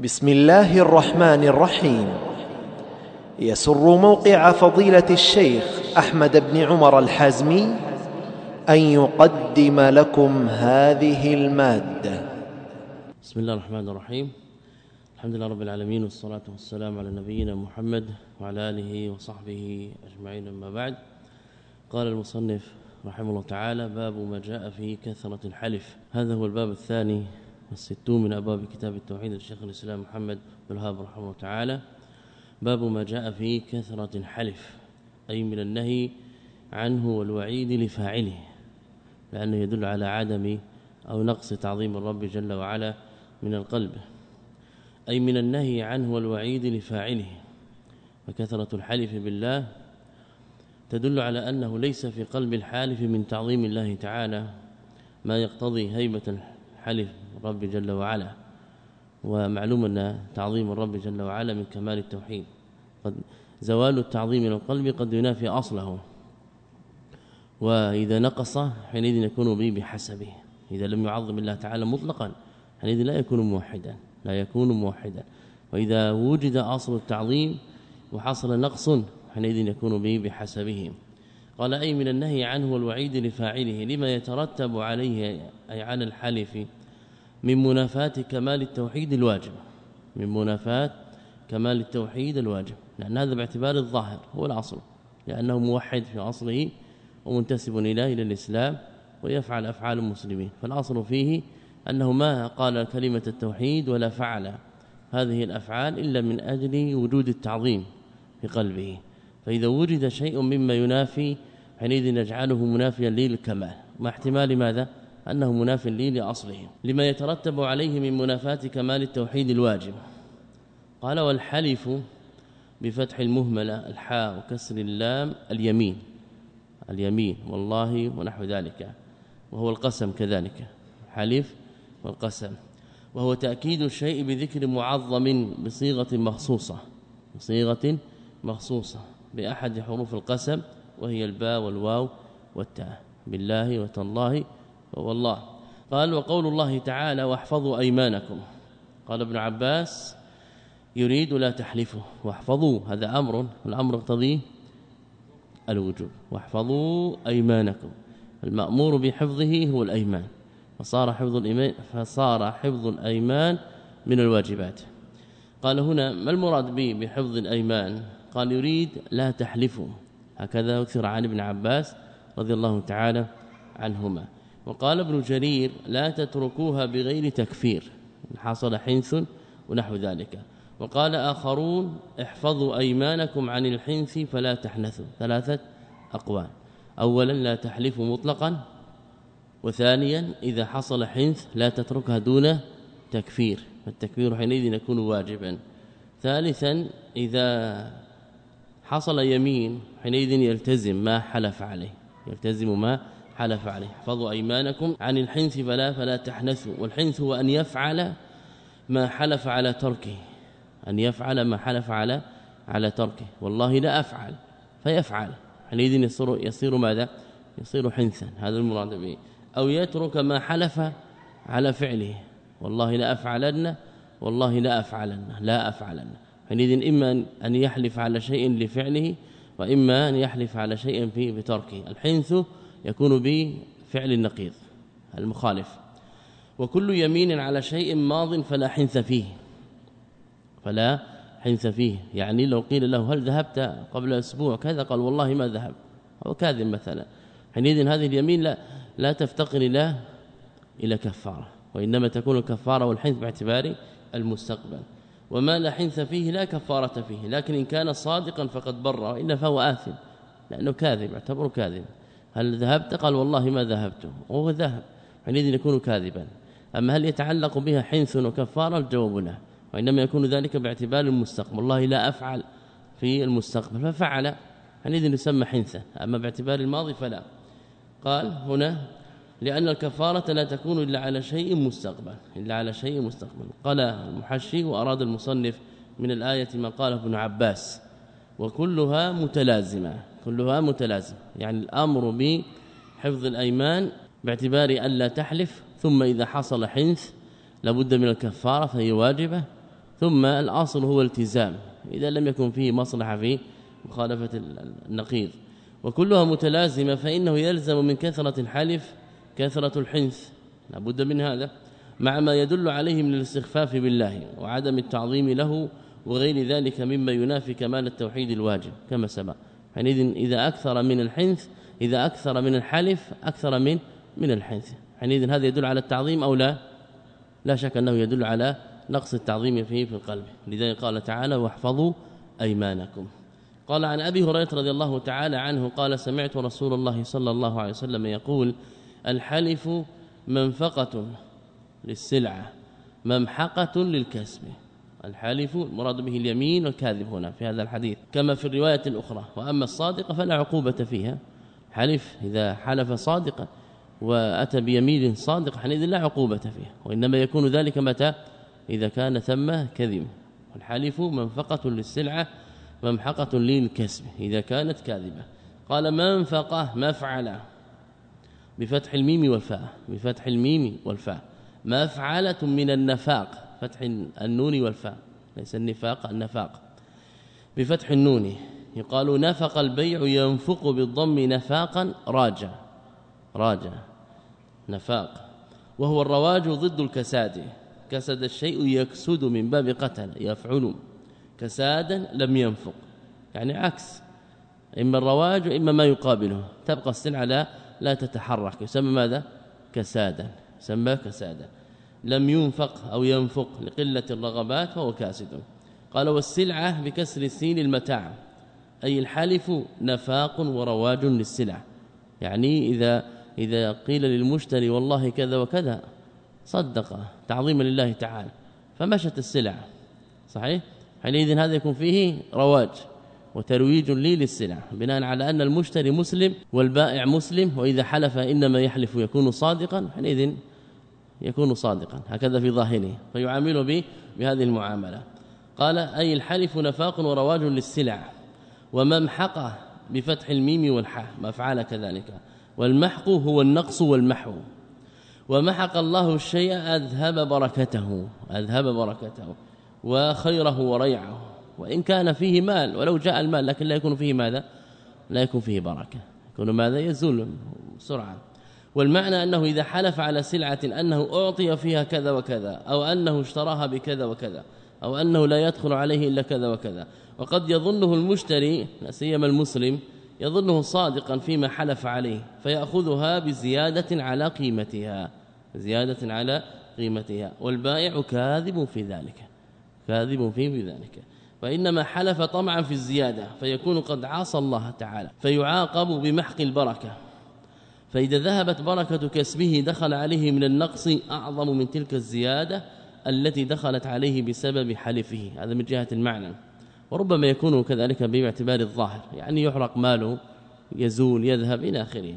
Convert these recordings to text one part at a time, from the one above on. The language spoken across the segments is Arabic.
بسم الله الرحمن الرحيم. يسر موقع فضيلة الشيخ أحمد بن عمر الحازمي أن يقدم لكم هذه المادة. بسم الله الرحمن الرحيم. الحمد لله رب العالمين والصلاة والسلام على نبينا محمد وعلى آله وصحبه أجمعين أما بعد. قال المصنف رحمه الله تعالى باب ما جاء في كثرة الحلف. هذا هو الباب الثاني والستون من أبواب كتاب التوحيد للشيخ الإسلام محمد بن رحمه الله تعالى. باب ما جاء في كثرة الحلف أي من النهي عنه والوعيد لفاعله لأنه يدل على عدم أو نقص تعظيم الرب جل وعلا من القلب. أي من النهي عنه والوعيد لفاعله. فكثرة الحلف بالله تدل على أنه ليس في قلب الحالف من تعظيم الله تعالى ما يقتضي هيبة الحلف رب جل وعلا ومعلوم أن تعظيم الرب جل وعلا من كمال التوحيد. قد زوال التعظيم من القلب قد ينافي أصله. وإذا نقص حينئذ يكون به بحسبه. إذا لم يعظم الله تعالى مطلقا حينئذ لا يكون موحدا لا يكون موحدا. وإذا وجد أصل التعظيم وحصل نقص حينئذ يكون به بحسبه. قال أي من النهي عنه والوعيد لفاعله لما يترتب عليه أي على الحلف من منافاة كمال التوحيد الواجب. من منافاة كمال التوحيد الواجب. لأن هذا باعتبار الظاهر هو الأصل. لأنه موحد في أصله ومنتسب إلى إلى الإسلام ويفعل أفعال المسلمين. فالأصل فيه أنه ما قال كلمة التوحيد ولا فعل هذه الأفعال إلا من أجل وجود التعظيم في قلبه. فإذا وجد شيء مما ينافي حينئذ نجعله منافيا للكمال. مع احتمال ماذا؟ أنه مناف لي لأصله لما يترتب عليه من منافاة كمال التوحيد الواجب. قال والحلف بفتح المهملة الحاء وكسر اللام اليمين. اليمين والله ونحو ذلك. وهو القسم كذلك. حلف والقسم. وهو تأكيد الشيء بذكر معظم بصيغة مخصوصة. بصيغة مخصوصة. بأحد حروف القسم وهي الباء والواو والتاء. بالله وتالله والله قال وقول الله تعالى واحفظوا أيمانكم. قال ابن عباس يريد لا تحلفوا واحفظوا. هذا أمر والامر يقتضي الوجوب. واحفظوا أيمانكم. المأمور بحفظه هو الأيمان. فصار حفظ الايمان فصار حفظ الأيمان من الواجبات. قال هنا ما المراد به بحفظ الأيمان؟ قال يريد لا تحلفوا. هكذا أكثر عن ابن عباس رضي الله تعالى عنهما. وقال ابن جرير لا تتركوها بغير تكفير حصل حنث ونحو ذلك. وقال آخرون احفظوا أيمانكم عن الحنث فلا تحنثوا. ثلاثة أقوال. اولا لا تحلفوا مطلقا. وثانيا إذا حصل حنث لا تتركها دون تكفير فالتكفير حينئذ يكون واجبا. ثالثا إذا حصل يمين حينئذ يلتزم ما حلف عليه. يلتزم ما حلف عليه. احفظوا أيمانكم. عن الحنث فلا فلا تحنثوا. والحنث هو أن يفعل ما حلف على تركه. أن يفعل ما حلف على على تركه. والله لا أفعل فيفعل. حينئذ يصير يصير ماذا؟ يصير حنثا. هذا المراد به. أو يترك ما حلف على فعله. والله لا أفعلن والله لا أفعلن لا أفعلن. حينئذ إما أن يحلف على شيء لفعله وإما أن يحلف على شيء في بتركه الحنث يكون بفعل النقيض المخالف. وكل يمين على شيء ماض فلا حنث فيه. فلا حنث فيه. يعني لو قيل له هل ذهبت قبل أسبوع كذا قال والله ما ذهب. هو كاذب مثلا. حينئذ هذه اليمين لا لا تفتقر إلى إلى كفارة وإنما تكون الكفارة والحنث باعتبار المستقبل. وما لا حنث فيه لا كفارة فيه لكن إن كان صادقا فقد بر وإلا فهو آثم لأنه كاذب اعتبره كاذب هل ذهبت؟ قال والله ما ذهبت وهو ذهب حينئذ يكون كاذبا. أما هل يتعلق بها حنث وكفارة؟ الجواب لا وإنما يكون ذلك باعتبار المستقبل. والله لا أفعل في المستقبل ففعل حينئذ يسمى حنثا أما باعتبار الماضي فلا. قال هنا لأن الكفارة لا تكون إلا على شيء مستقبل إلا على شيء مستقبل. قال المحشي وأراد المصنف من الآية ما قاله ابن عباس وكلها متلازمة كلها متلازمة. يعني الأمر بحفظ الأيمان باعتبار أن لا تحلف ثم إذا حصل حنث لابد من الكفارة فهي واجبة ثم الأصل هو التزام إذا لم يكن فيه مصلحة في مخالفة النقيض. وكلها متلازمة فإنه يلزم من كثرة الحلف كثرة الحنث. لابد من هذا. مع ما يدل عليه من الاستخفاف بالله وعدم التعظيم له وغير ذلك مما ينافي كمال التوحيد الواجب كما سبق. حينئذ إذا أكثر من الحنث إذا أكثر من الحلف أكثر من من الحنث. حينئذ هذا يدل على التعظيم أو لا؟ لا شك أنه يدل على نقص التعظيم فيه في القلب. لذلك قال تعالى واحفظوا أيمانكم. قال عن أبي هريرة رضي الله تعالى عنه قال سمعت رسول الله صلى الله عليه وسلم يقول الحلف منفقة للسلعة ممحقة للكسب. الحالف المراد به اليمين والكاذب هنا في هذا الحديث كما في الرواية الأخرى. وأما الصادقه فلا عقوبة فيها. حلف إذا حلف صادقا وأتى بيمين صادق حينئذ لا عقوبة فيها وإنما يكون ذلك متى؟ إذا كان ثم كذب. والحلف منفقة للسلعة ممحقة للكسب إذا كانت كاذبة. قال منفقة مفعل بفتح الميم والفاء بفتح الميم والفاء. مفعلة من النفاق فتح النون والفاء. ليس النفاق النفاق. بفتح النون يقال نفق البيع ينفق بالضم نفاقا راجع. راجع. نفاق. وهو الرواج ضد الكساد. كسد الشيء يكسد من باب قتل يفعل. كسادا لم ينفق. يعني عكس. إما الرواج واما ما يقابله. تبقى السلعه لا لا تتحرك. يسمى ماذا؟ كسادا. يسمى كسادا. لم ينفق أو ينفق لقلة الرغبات فهو كاسد. قال والسلعة بكسر السين المتاع. أي الحلف نفاق ورواج للسلع. يعني إذا إذا قيل للمشتري والله كذا وكذا صدق تعظيما لله تعالى. فمشت السلع. صحيح؟ حينئذ هذا يكون فيه رواج. وترويج لي للسلع بناء على أن المشتري مسلم والبائع مسلم وإذا حلف إنما يحلف يكون صادقا حينئذ يكون صادقا هكذا في ظاهره فيعامله به بهذه المعاملة. قال أي الحلف نفاق ورواج للسلع وممحقه بفتح الميم والحاء مفعل كذلك. والمحق هو النقص والمحو. ومحق الله الشيء أذهب بركته أذهب بركته وخيره وريعه. وإن كان فيه مال ولو جاء المال لكن لا يكون فيه ماذا؟ لا يكون فيه بركة. يكون ماذا؟ يزول بسرعة والمعنى أنه إذا حلف على سلعة أنه أعطي فيها كذا وكذا أو أنه اشتراها بكذا وكذا أو أنه لا يدخل عليه إلا كذا وكذا. وقد يظنه المشتري سيما المسلم يظنه صادقا فيما حلف عليه فيأخذها بزيادة على قيمتها. زيادة على قيمتها. والبائع كاذب في ذلك. كاذب في ذلك. وانما حلف طمعا في الزيادة فيكون قد عصى الله تعالى فيعاقب بمحق البركة. فإذا ذهبت بركة كسبه دخل عليه من النقص أعظم من تلك الزيادة التي دخلت عليه بسبب حلفه. هذا من جهة المعنى. وربما يكون كذلك باعتبار الظاهر يعني يحرق ماله يزول يذهب إلى آخره.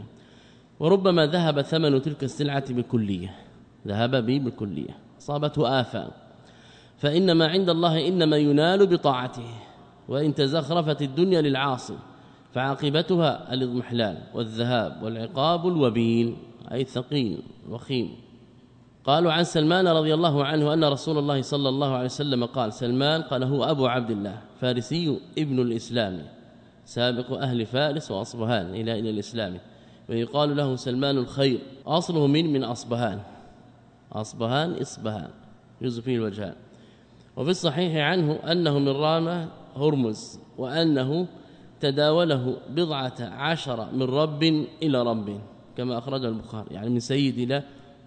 وربما ذهب ثمن تلك السلعة بكلية. ذهب به بالكلية صابته آفة. فإنما عند الله إنما ينال بطاعته وإن تزخرفت الدنيا للعاصي فعاقبتها الإضمحلال والذهاب والعقاب الوبيل. أي الثقيل وخيم قالوا عن سلمان رضي الله عنه أن رسول الله صلى الله عليه وسلم قال سلمان قال هو أبو عبد الله فارسي ابن الإسلام سابق أهل فارس وأصبهان إلى إلى الإسلام. ويقال له سلمان الخير أصله من من أصبهان. أصبهان إصبهان. يجوز فيه الوجهان. وفي الصحيح عنه أنه من رام هرمز وأنه تداوله بضعة عشر من رب إلى رب كما أخرج البخاري يعني من سيد إلى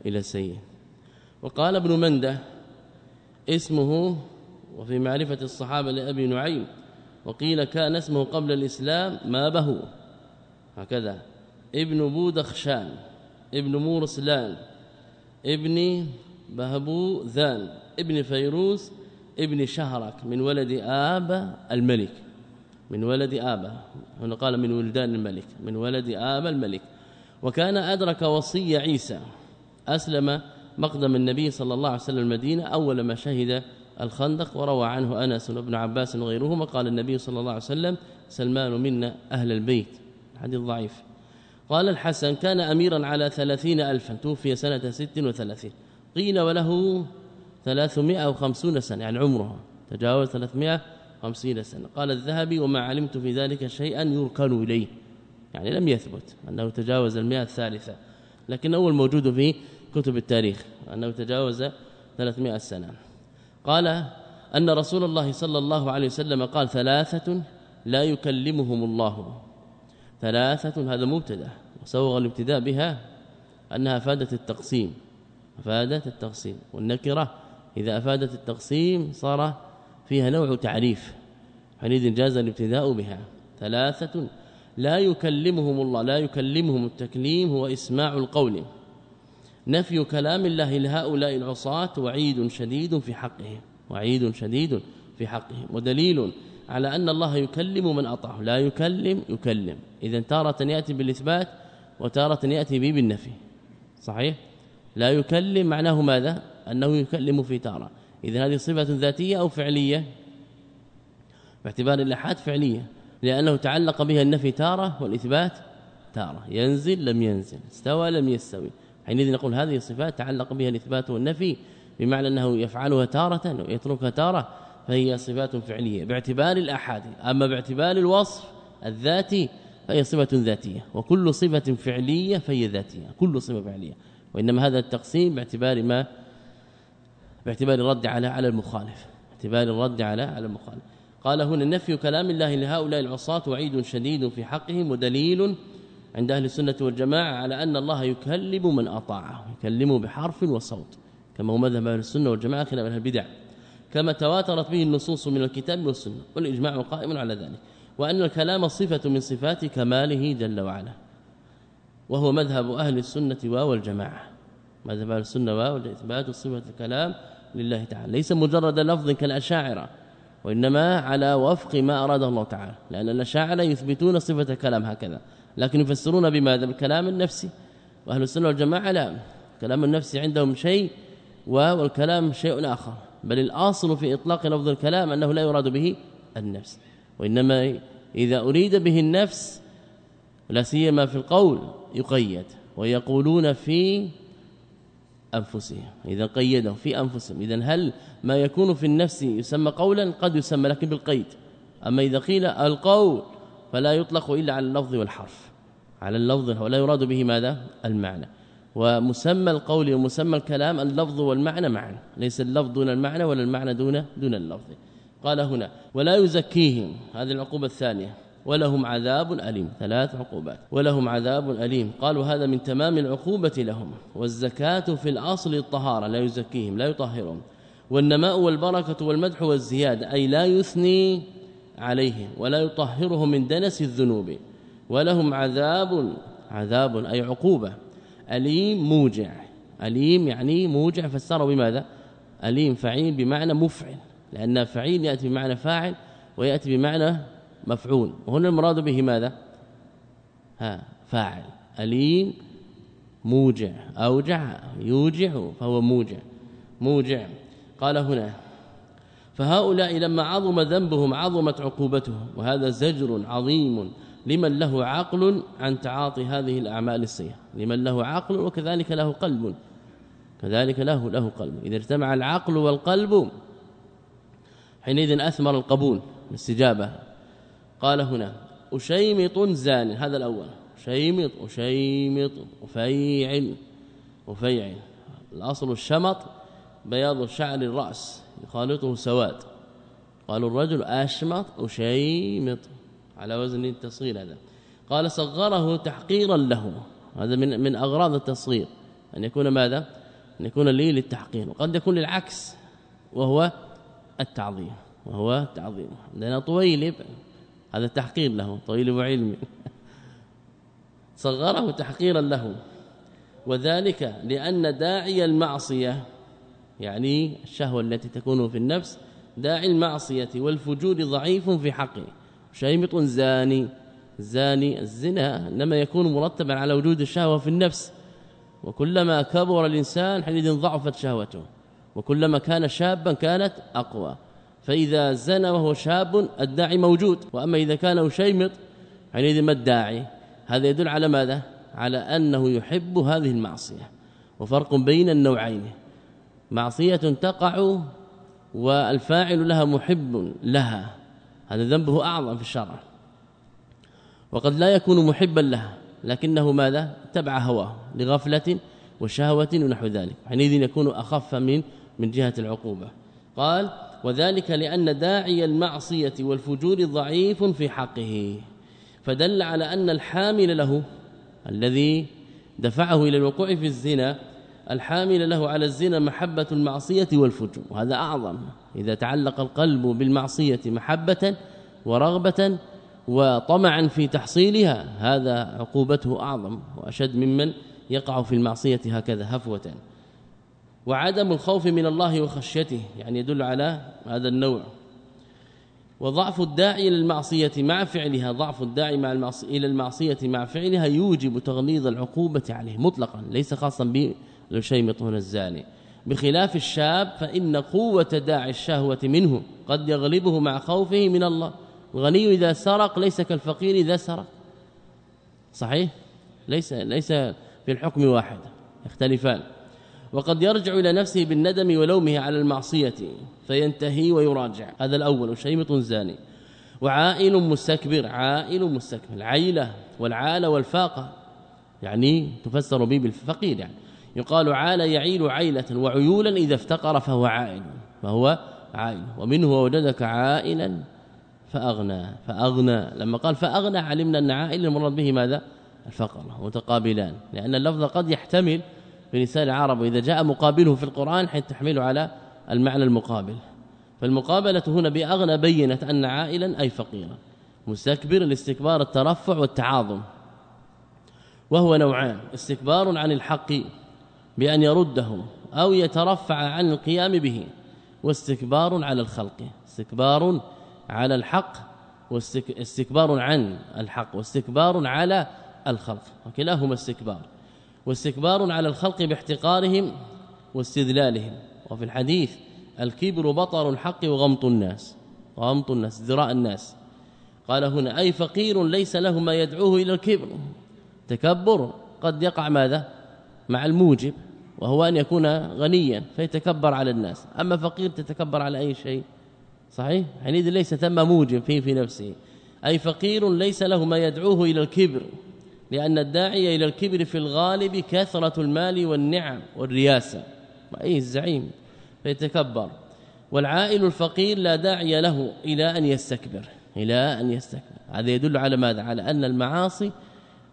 إلى سيد. وقال ابن منده اسمه وفي معرفة الصحابة لأبي نعيم وقيل كان اسمه قبل الإسلام ما به. هكذا ابن بودخشان ابن مورسلان ابن بهبو ذان ابن فيروز ابن شهرك من ولد آب الملك. من ولد آبا هنا قال من ولدان الملك. من ولد آبا الملك. وكان أدرك وصي عيسى. أسلم مقدم النبي صلى الله عليه وسلم المدينة. أول ما شهد الخندق وروى عنه أنس بن عباس وغيرهما. قال النبي صلى الله عليه وسلم سلمان منا أهل البيت. حديث ضعيف. قال الحسن كان أميرا على ثلاثين ألفا. توفي سنة ست وثلاثين. قيل وله 350 سنة يعني عمرها تجاوز 350 سنة. قال الذهبي وما علمت في ذلك شيئا يركن اليه يعني لم يثبت أنه تجاوز المئة الثالثة لكن اول موجود في كتب التاريخ أنه تجاوز 300 سنة. قال أن رسول الله صلى الله عليه وسلم قال ثلاثة لا يكلمهم الله. ثلاثة هذا مبتدأ وسوغ الابتداء بها أنها افادت التقسيم افادت التقسيم والنكرة إذا أفادت التقسيم صار فيها نوع تعريف. حينئذ جاز الابتداء بها. ثلاثة لا يكلمهم الله لا يكلمهم التكليم هو إسماع القول. نفي كلام الله لهؤلاء العصاة وعيد شديد في حقهم وعيد شديد في حقهم ودليل على أن الله يكلم من أطاعه. لا يكلم يكلم. اذا تارة يأتي بالإثبات وتارة يأتي به بالنفي. صحيح؟ لا يكلم معناه ماذا؟ أنه يكلم في تارة. اذا هذه صفة ذاتية أو فعلية؟ باعتبار الأحاد فعلية لأنه تعلق بها النفي تارة والإثبات تارة. ينزل لم ينزل استوى لم يستوي حينئذ نقول هذه الصفات تعلق بها الإثبات والنفي بمعنى أنه يفعلها تارة ويتركها تارة فهي صفات فعلية. باعتبار الأحاد أما باعتبار الوصف الذاتي فهي صفة ذاتية. وكل صفة فعلية فهي ذاتية كل صفة فعلية. وإنما هذا التقسيم باعتبار ما باعتبار الرد على على المخالف. باعتبار الرد على على المخالف. قال هنا نفي كلام الله لهؤلاء العصاة وعيد شديد في حقهم ودليل عند أهل السنة والجماعة على أن الله يكلم من أطاعه يكلمه بحرف وصوت كما هو مذهب أهل السنة والجماعة خلاف البدع. كما تواترت به النصوص من الكتاب والسنة والإجماع قائم على ذلك. وأن الكلام صفة من صفات كماله جل وعلا. وهو مذهب أهل السنة والجماعه مذهب أهل السنة والاثبات صفة الكلام لله تعالى. ليس مجرد لفظ كالأشاعرة وإنما على وفق ما اراده الله تعالى. لأن الأشاعرة يثبتون صفة الكلام هكذا لكن يفسرون بماذا بالكلام النفسي. وأهل السنة والجماعة لا كلام النفس عندهم شيء والكلام شيء آخر. بل الأصل في إطلاق لفظ الكلام أنه لا يراد به النفس. وإنما إذا أريد به النفس لا سيما في القول يقيد. ويقولون في أنفسهم إذا قيدوا في أنفسهم. اذا هل ما يكون في النفس يسمى قولا؟ قد يسمى لكن بالقيد. أما إذا قيل القول فلا يطلق إلا على اللفظ والحرف. على اللفظ ولا يراد به ماذا؟ المعنى. ومسمى القول ومسمى الكلام اللفظ والمعنى معا. ليس اللفظ دون المعنى ولا المعنى دون دون اللفظ. قال هنا ولا يزكيهم. هذه العقوبة الثانية. ولهم عذاب أليم. ثلاث عقوبات. ولهم عذاب أليم. قالوا هذا من تمام العقوبة لهم. والزكاة في الأصل الطهارة. لا يزكيهم لا يطهرهم. والنماء والبركة والمدح والزيادة. أي لا يثني عليهم ولا يطهرهم من دنس الذنوب. ولهم عذاب عذاب أي عقوبة. أليم موجع. أليم يعني موجع فسره بماذا؟ أليم فعيل بمعنى مفعل. لأن فعيل يأتي بمعنى فاعل ويأتي بمعنى مفعول. وهنا المراد به ماذا؟ ها فاعل. أليم موجع. أوجع يوجع فهو موجع. موجع. قال هنا فهؤلاء لما عظم ذنبهم عظمت عقوبتهم وهذا زجر عظيم لمن له عقل عن تعاطي هذه الأعمال السيئة. لمن له عقل وكذلك له قلب. كذلك له له قلب. إذا اجتمع العقل والقلب حينئذ أثمر القبول الاستجابة. قال هنا أشيمط زان هذا الأول. شيمط أشيمط أفيعل أفيعل. الأصل الشمط بياض شعر الرأس يخالطه سواد. قالوا الرجل أشمط أشيمط. على وزن التصغير هذا. قال صغره تحقيرا له. هذا من من أغراض التصغير. أن يكون ماذا؟ أن يكون لي للتحقير. وقد يكون للعكس وهو التعظيم وهو التعظيم. لأن طويلب هذا تحقير له طويلب علم صغره تحقيرا له. وذلك لأن داعي المعصية يعني الشهوة التي تكون في النفس داعي المعصية والفجور ضعيف في حقه. شيمط زاني زاني الزنا إنما يكون مرتبا على وجود الشهوة في النفس. وكلما كبر الإنسان حينئذ ضعفت شهوته. وكلما كان شابا كانت أقوى. فإذا زنى وهو شاب الداعي موجود. وأما إذا كان شيمط حينئذ ما الداعي؟ هذا يدل على ماذا؟ على أنه يحب هذه المعصية. وفرق بين النوعين. معصية تقع والفاعل لها محب لها. هذا ذنبه أعظم في الشرع. وقد لا يكون محبا لها لكنه ماذا؟ تبع هواه لغفلة وشهوة ونحو ذلك. حينئذ يكون أخف من من جهة العقوبة. قال وذلك لأن داعي المعصية والفجور ضعيف في حقه. فدل على أن الحامل له الذي دفعه إلى الوقوع في الزنا الحامل له على الزنا محبة المعصية والفجور. وهذا أعظم. إذا تعلق القلب بالمعصية محبة ورغبة وطمعا في تحصيلها هذا عقوبته أعظم وأشد ممن يقع في المعصية هكذا هفوة. وعدم الخوف من الله وخشيته يعني يدل على هذا النوع. وضعف الداعي إلى المعصية مع فعلها ضعف الداعي مع المعصيه إلى المعصية مع فعلها يوجب تغليظ العقوبة عليه مطلقا ليس خاصا بالشيمط هنا الزاني. بخلاف الشاب فإن قوة داعي الشهوة منه قد يغلبه مع خوفه من الله. الغني إذا سرق ليس كالفقير إذا سرق. صحيح؟ ليس ليس في الحكم واحد يختلفان. وقد يرجع إلى نفسه بالندم ولومه على المعصية فينتهي ويراجع. هذا الأول شيمط زاني. وعائل مستكبر عائل مستكبر. عيلة والعالة والفاقة. يعني تفسر به بالفقير يعني. يقال عال يعيل عيلة وعيولا إذا افتقر فهو عائل. فهو عائل. ومنه وجدك عائلا فأغنى. فأغنى. لما قال فأغنى علمنا أن عائل المراد به ماذا؟ الفقر متقابلان. لأن اللفظ قد يحتمل في لسان العرب وإذا جاء مقابله في القرآن حين تحمله على المعنى المقابل. فالمقابلة هنا بأغنى بينت أن عائلا أي فقيرا. مستكبر الاستكبار الترفع والتعاظم. وهو نوعان استكبار عن الحق بأن يرده أو يترفع عن القيام به واستكبار على الخلق. استكبار على الحق واستكبار عن الحق واستكبار على الخلق. وكلاهما استكبار. واستكبار على الخلق باحتقارهم واستذلالهم. وفي الحديث الكبر بطر الحق وغمط الناس غمط الناس ذراء الناس. قال هنا أي فقير ليس له ما يدعوه إلى الكبر. تكبر قد يقع ماذا؟ مع الموجب وهو أن يكون غنيا فيتكبر على الناس. أما فقير تتكبر على أي شيء؟ صحيح؟ حينئذ ليس ثم موجب فيه في نفسه. أي فقير ليس له ما يدعوه إلى الكبر. لأن الداعي إلى الكبر في الغالب كثرة المال والنعم والرياسة. أي الزعيم؟ فيتكبر. والعائل الفقير لا داعي له إلى أن يستكبر. إلى أن يستكبر. هذا يدل على ماذا؟ على أن المعاصي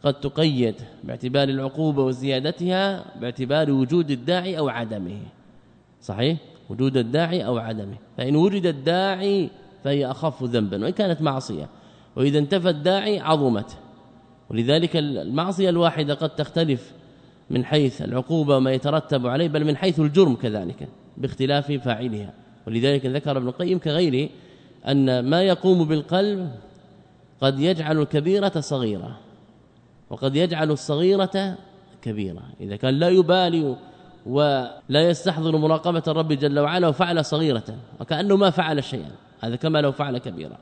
قد تقيد باعتبار العقوبة وزيادتها باعتبار وجود الداعي أو عدمه. صحيح؟ وجود الداعي أو عدمه. فإن وجد الداعي فهي أخف ذنبا. وإن كانت معصية. وإذا انتفى الداعي عظمت. ولذلك المعصية الواحدة قد تختلف من حيث العقوبة وما يترتب عليه بل من حيث الجرم كذلك باختلاف فاعلها. ولذلك ذكر ابن القيم كغيره أن ما يقوم بالقلب قد يجعل الكبيرة صغيرة وقد يجعل الصغيرة كبيرة. إذا كان لا يبالي ولا يستحضر مراقبة الرب جل وعلا وفعل صغيرة وكأنه ما فعل شيئا هذا كما لو فعل كبيرة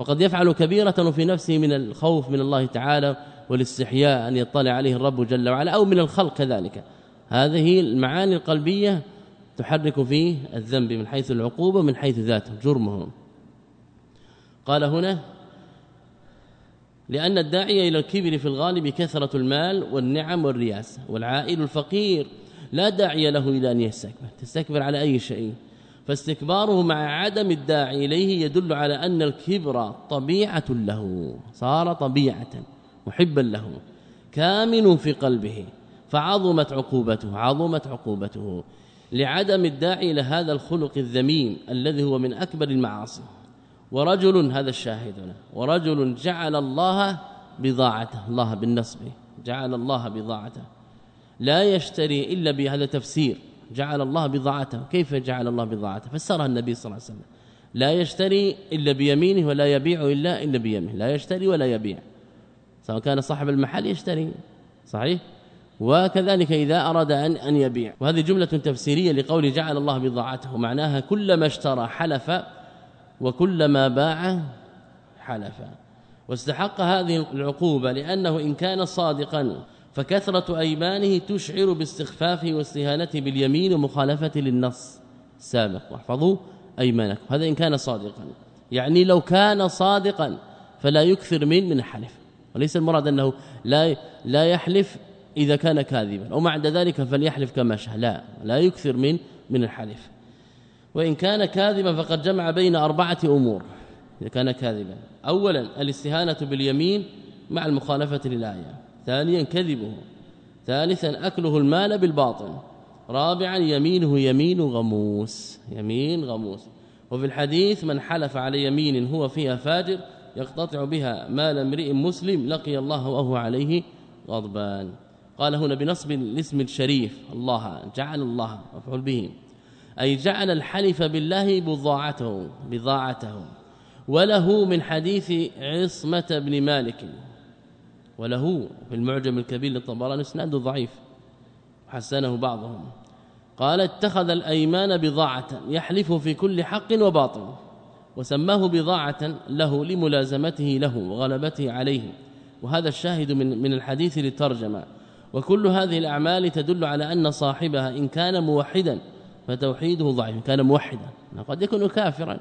وقد يفعل كبيرة في نفسه من الخوف من الله تعالى والاستحياء أن يطلع عليه الرب جل وعلا أو من الخلق كذلك. هذه المعاني القلبية تحرك فيه الذنب من حيث العقوبة من حيث ذاته جرمه قال هنا لأن الداعي إلى الكبر في الغالب كثرة المال والنعم والرياسة والعائل الفقير لا داعي له إلى أن يستكبر تستكبر على أي شيء؟ فاستكباره مع عدم الداعي إليه يدل على أن الكبر طبيعة له صار طبيعة محبا له كامن في قلبه فعظمت عقوبته عظمت عقوبته. لعدم الداعي إلى هذا الخلق الذميم الذي هو من أكبر المعاصي. ورجل هذا الشاهد ورجل جعل الله بضاعته الله بالنصب جعل الله بضاعته. لا يشتري إلا بهذا تفسير. جعل الله بضاعته. كيف جعل الله بضاعته؟ فسرها النبي صلى الله عليه وسلم. لا يشتري إلا بيمينه ولا يبيع إلا إلا بيمينه. لا يشتري ولا يبيع. سواء كان صاحب المحل يشتري. صحيح؟ وكذلك إذا أراد أن أن يبيع. وهذه جملة تفسيرية لقول جعل الله بضاعته. معناها كلما اشترى حلف وكلما باع حلف. واستحق هذه العقوبة لأنه إن كان صادقا فكثرة أيمانه تشعر باستخفافه واستهانته باليمين ومخالفة للنص. السابق واحفظوا أيمانكم. هذا إن كان صادقا. يعني لو كان صادقا فلا يكثر من من الحلف وليس المراد أنه لا لا يحلف إذا كان كاذبا. ومع ذلك فليحلف كما شاء. لا لا يكثر من من الحلف. وإن كان كاذبا فقد جمع بين أربعة أمور. إذا كان كاذبا. اولا الاستهانة باليمين مع المخالفة للآية. ثانيا كذبه. ثالثا أكله المال بالباطل. رابعا يمينه يمين غموس. يمين غموس. وفي الحديث من حلف على يمين هو فيها فاجر يقتطع بها مال امرئ مسلم لقي الله وهو عليه غضبان. قال هنا بنصب الاسم الشريف. الله جعل الله مفعول به. أي جعل الحلف بالله بضاعته بضاعته. وله من حديث عصمة بن مالك. وله في المعجم الكبير للطبراني اسناد ضعيف. حسنه بعضهم. قال اتخذ الأيمان بضاعة يحلف في كل حق وباطل وسماه بضاعة له لملازمته له وغلبته عليه. وهذا الشاهد من من الحديث للترجمة. وكل هذه الأعمال تدل على أن صاحبها إن كان موحدا فتوحيده ضعيف كان موحدا. قد يكون كافرا.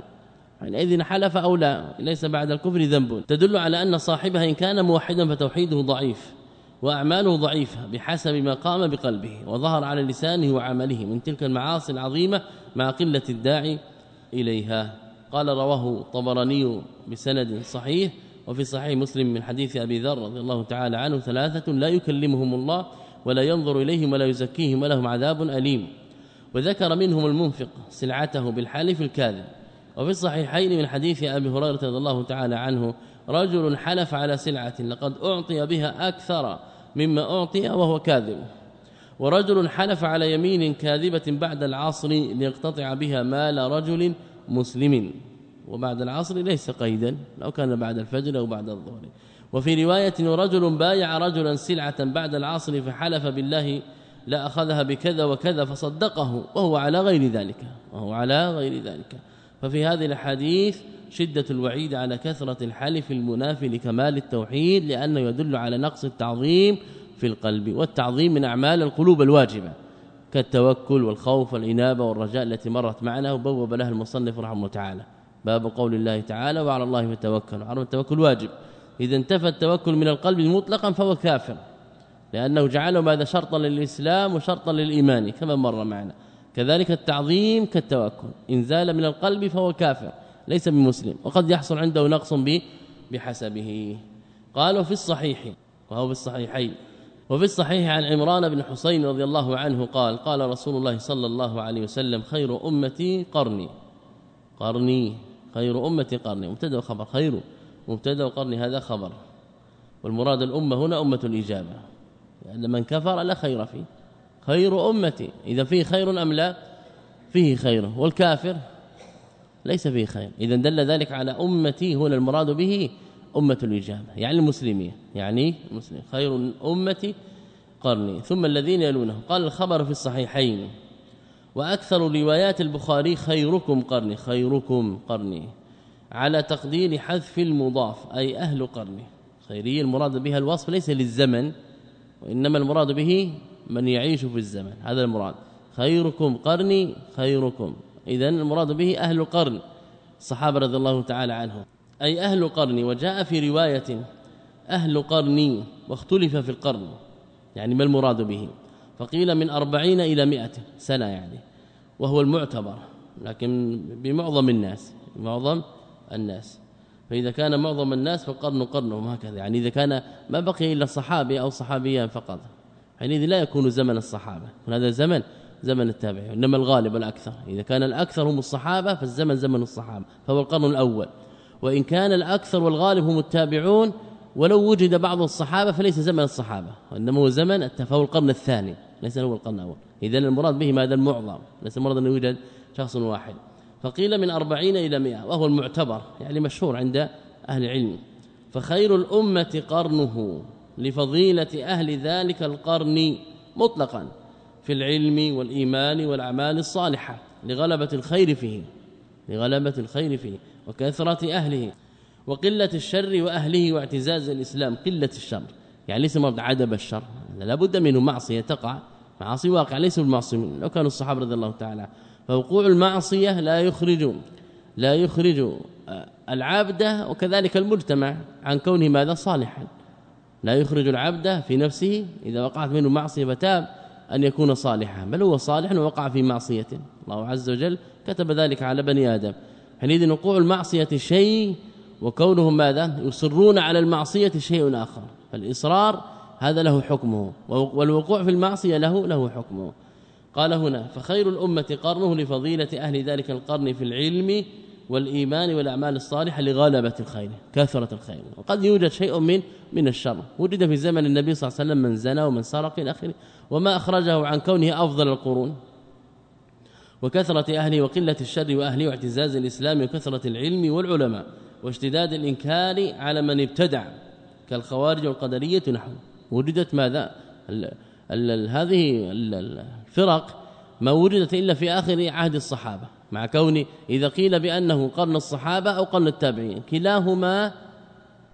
حينئذ حلف أو لا ليس بعد الكفر ذنب. تدل على أن صاحبها إن كان موحدا فتوحيده ضعيف وأعماله ضعيفة بحسب ما قام بقلبه وظهر على لسانه وعمله من تلك المعاصي العظيمة مع قلة الداعي إليها. قال رواه طبراني بسند صحيح وفي صحيح مسلم من حديث أبي ذر رضي الله تعالى عنه ثلاثة لا يكلمهم الله ولا ينظر إليهم ولا يزكيهم ولهم عذاب أليم وذكر منهم المنفق سلعته بالحلف الكاذب. وفي الصحيحين من حديث أبي هريرة رضي الله تعالى عنه رجل حلف على سلعة لقد أعطي بها أكثر مما أعطي وهو كاذب. ورجل حلف على يمين كاذبة بعد العصر ليقتطع بها مال رجل مسلم. وبعد العصر ليس قيدا لو كان بعد الفجر أو بعد الظهر. وفي رواية رجل بايع رجلا سلعة بعد العصر فحلف بالله لا أخذها بكذا وكذا فصدقه وهو على غير ذلك وهو على غير ذلك. ففي هذه الأحاديث شدة الوعيد على كثرة الحلف المنافي لكمال التوحيد لأنه يدل على نقص التعظيم في القلب والتعظيم من أعمال القلوب الواجبة كالتوكل والخوف والإنابة والرجاء التي مرت معنا وبوب لها المصنف رحمه تعالى. باب قول الله تعالى وعلى الله فتوكلوا على التوكل واجب. إذا انتفى التوكل من القلب مطلقا فهو كافر لأنه جعله هذا شرطا للإسلام وشرطا للإيمان كما مر معنا. كذلك التعظيم كالتوكل. إن زال من القلب فهو كافر ليس بمسلم. وقد يحصل عنده نقص به بحسبه. قالوا في الصحيح وهو في الصحيحين. وفي الصحيح عن عمران بن حسين رضي الله عنه قال قال رسول الله صلى الله عليه وسلم خير أمتي قرني. قرني خير أمتي قرني. مبتدأ وخبر خير مبتدأ وقرني هذا خبر. والمراد الأمة هنا أمة الإجابة. لأن من كفر لا خير فيه. خير أمتي. إذا فيه خير أم لا؟ فيه خير. والكافر ليس فيه خير. إذا دل ذلك على أمتي. هنا المراد به أمة الإجابة يعني المسلمين. يعني المسلمين. خير أمتي قرني. ثم الذين يلونه قال الخبر في الصحيحين. وأكثر روايات البخاري خيركم قرني. خيركم قرني. على تقدير حذف المضاف أي أهل قرني. خيري المراد بها الوصف ليس للزمن وإنما المراد به من يعيش في الزمن. هذا المراد. خيركم قرني خيركم. اذا المراد به أهل القرن. الصحابة رضي الله تعالى عنهم. أي أهل قرني وجاء في رواية أهل قرني واختلف في القرن. يعني ما المراد به؟ فقيل من أربعين إلى مئة سنة يعني. وهو المعتبر. لكن بمعظم الناس. معظم الناس. فإذا كان معظم الناس فالقرن قرنهم هكذا. يعني إذا كان ما بقي إلا صحابي أو صحابيان فقط. حينئذ لا يكون زمن الصحابة هذا زمن زمن التابعين إنما الغالب الاكثر إذا كان الأكثر هم الصحابة فالزمن زمن الصحابة فهو القرن الأول. وإن كان الأكثر والغالب هم التابعون ولو وجد بعض الصحابة فليس زمن الصحابة وإنما هو زمن فهو القرن الثاني ليس هو القرن الأول. اذا المراد به هذا المعظم. ليس المراد أن يوجد شخص واحد. فقيل من أربعين إلى مئة وهو المعتبر يعني مشهور عند أهل العلم. فخير الأمة قرنه. لفضيلة أهل ذلك القرن مطلقا في العلم والإيمان والأعمال الصالحة لغلبة الخير فيه لغلبة الخير فيه وكثرة أهله وقلة الشر وأهله واعتزاز الإسلام قلة الشر. يعني ليس مرض عدم الشر لا بد منه معصية تقع. معاصي واقع ليس بالمعصومين لو كانوا الصحابة رضي الله تعالى فوقوع المعصية لا يخرج لا يخرج العبد وكذلك المجتمع عن كونه ماذا؟ صالحا. لا يخرج العبد في نفسه إذا وقعت منه معصية فتاب أن يكون صالحا بل هو صالح ووقع في معصية. الله عز وجل كتب ذلك على بني آدم. حينئذ وقوع المعصية شيء وكونهم ماذا؟ يصرون على المعصية شيء آخر. فالإصرار هذا له حكمه والوقوع في المعصية له له حكمه. قال هنا فخير الأمة قرنه لفضيلة أهل ذلك القرن في العلم والإيمان والأعمال الصالحة لغلبة الخير كثرة الخير. وقد يوجد شيء من من الشر. وجد في زمن النبي صلى الله عليه وسلم من زنى ومن سرق إلى آخره. وما أخرجه عن كونه أفضل القرون. وكثرة أهله وقلة الشر وأهله واعتزاز الإسلام وكثرة العلم والعلماء. واشتداد الإنكار على من ابتدع. كالخوارج والقدرية نحو. وجدت ماذا؟ ال ال هذه الفرق ما وجدت إلا في آخر عهد الصحابة. مع كون إذا قيل بأنه قرن الصحابة أو قرن التابعين. كلاهما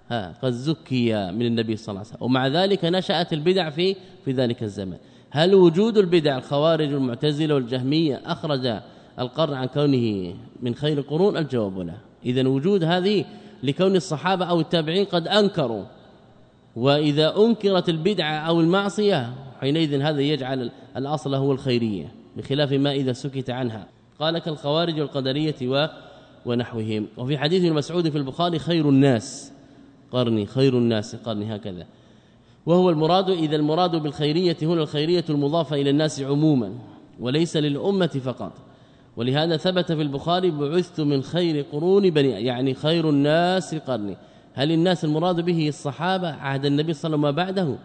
ها قد زكي من النبي صلى الله عليه وسلم. ومع ذلك نشأت البدع في في ذلك الزمن هل وجود البدع الخوارج والمعتزلة والجهمية أخرج القرن عن كونه من خير القرون؟ الجواب لا. اذا وجود هذه لكون الصحابة أو التابعين قد أنكروا. وإذا أنكرت البدعه أو المعصية حينئذ هذا يجعل الأصل هو الخيرية بخلاف ما إذا سكت عنها. قال كالخوارج والقدرية و ونحوهم. وفي حديث المسعود في البخاري خير الناس. قرني خير الناس قرني هكذا. وهو المراد إذا المراد بالخيرية هنا الخيرية المضافة إلى الناس عموما وليس للأمة فقط. ولهذا ثبت في البخاري بعثت من خير قرون بني يعني خير الناس قرني. هل الناس المراد به الصحابة عهد النبي صلى الله عليه وسلم بعده؟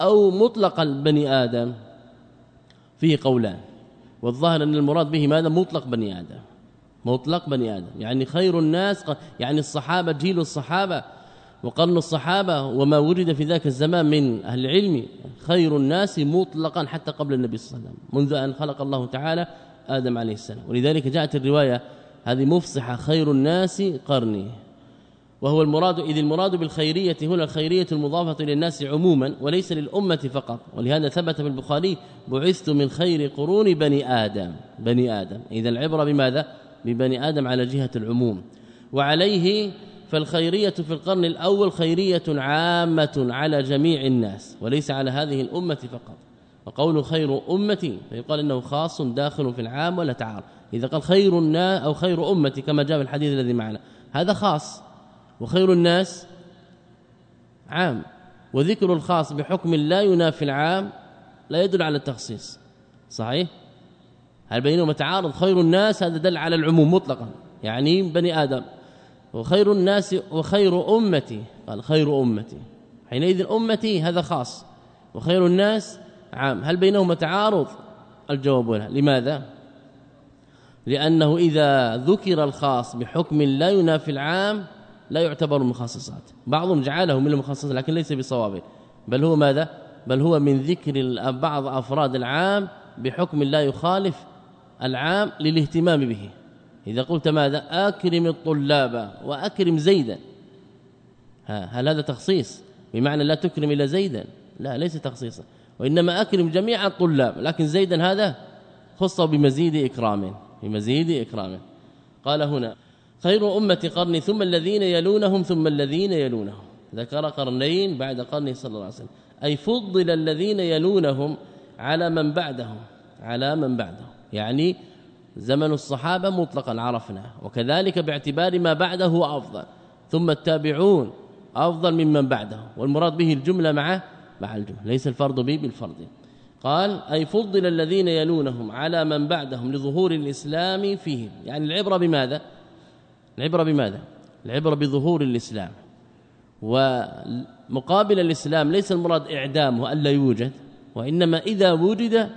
أو مطلق بني آدم؟ فيه قولان. والظاهر أن المراد به ماذا؟ مطلق بني آدم. مطلق بني آدم. يعني خير الناس يعني الصحابة جيل الصحابة وقرن الصحابة وما ورد في ذاك الزمان من أهل العلم خير الناس مطلقا حتى قبل النبي صلى الله عليه وسلم منذ أن خلق الله تعالى آدم عليه السلام. ولذلك جاءت الرواية هذه مفصحة خير الناس قرني. وهو المراد إذ المراد بالخيرية هنا الخيرية المضافة للناس عموما وليس للأمة فقط. ولهذا ثبت في البخاري بعثت من خير قرون بني آدم. بني آدم. إذا العبرة بماذا؟ ببني آدم على جهة العموم. وعليه فالخيرية في القرن الأول خيرية عامة على جميع الناس وليس على هذه الأمة فقط. وقول خير أمتي فيقال إنه خاص داخل في العام ولا تعارض. إذا قال خير الناس أو خير أمتي كما جاء في الحديث الذي معنا هذا خاص. وخير الناس عام وذكر الخاص بحكم لا ينافي العام لا يدل على التخصيص. صحيح؟ هل بينهما تعارض خير الناس؟ هذا دل على العموم مطلقا. يعني بني آدم وخير الناس وخير أمتي. قال خير أمتي. حينئذ أمتي هذا خاص وخير الناس عام. هل بينهما تعارض؟ الجواب لا لماذا؟ لأنه إذا ذكر الخاص بحكم لا ينافي العام لا يعتبر مخصصات. بعضهم جعله من المخصصات لكن ليس بصواب بل هو ماذا؟ بل هو من ذكر بعض أفراد العام بحكم لا يخالف العام للاهتمام به. إذا قلت ماذا؟ أكرم الطلاب وأكرم زيدا. هل هذا تخصيص؟ بمعنى لا تكرم إلا زيدا. لا ليس تخصيصا. وإنما أكرم جميع الطلاب. لكن زيدا هذا خص بمزيد إكرام بمزيد إكرام. قال هنا خير أمة قرني ثم الذين يلونهم ثم الذين يلونهم. ذكر قرنين بعد قرن صلى الله عليه وسلم. أي فضل الذين يلونهم على من بعدهم على من بعدهم. يعني زمن الصحابة مطلقا عرفنا. وكذلك باعتبار ما بعده أفضل. ثم التابعون أفضل ممن بعده. والمراد به الجملة مع مع الجملة. ليس الفرض به بالفرض. قال أي فضل الذين يلونهم على من بعدهم لظهور الإسلام فيهم. يعني العبرة بماذا؟ العبرة بماذا؟ العبرة بظهور الإسلام. ومقابل الإسلام ليس المراد اعدامه الا يوجد وإنما إذا وجد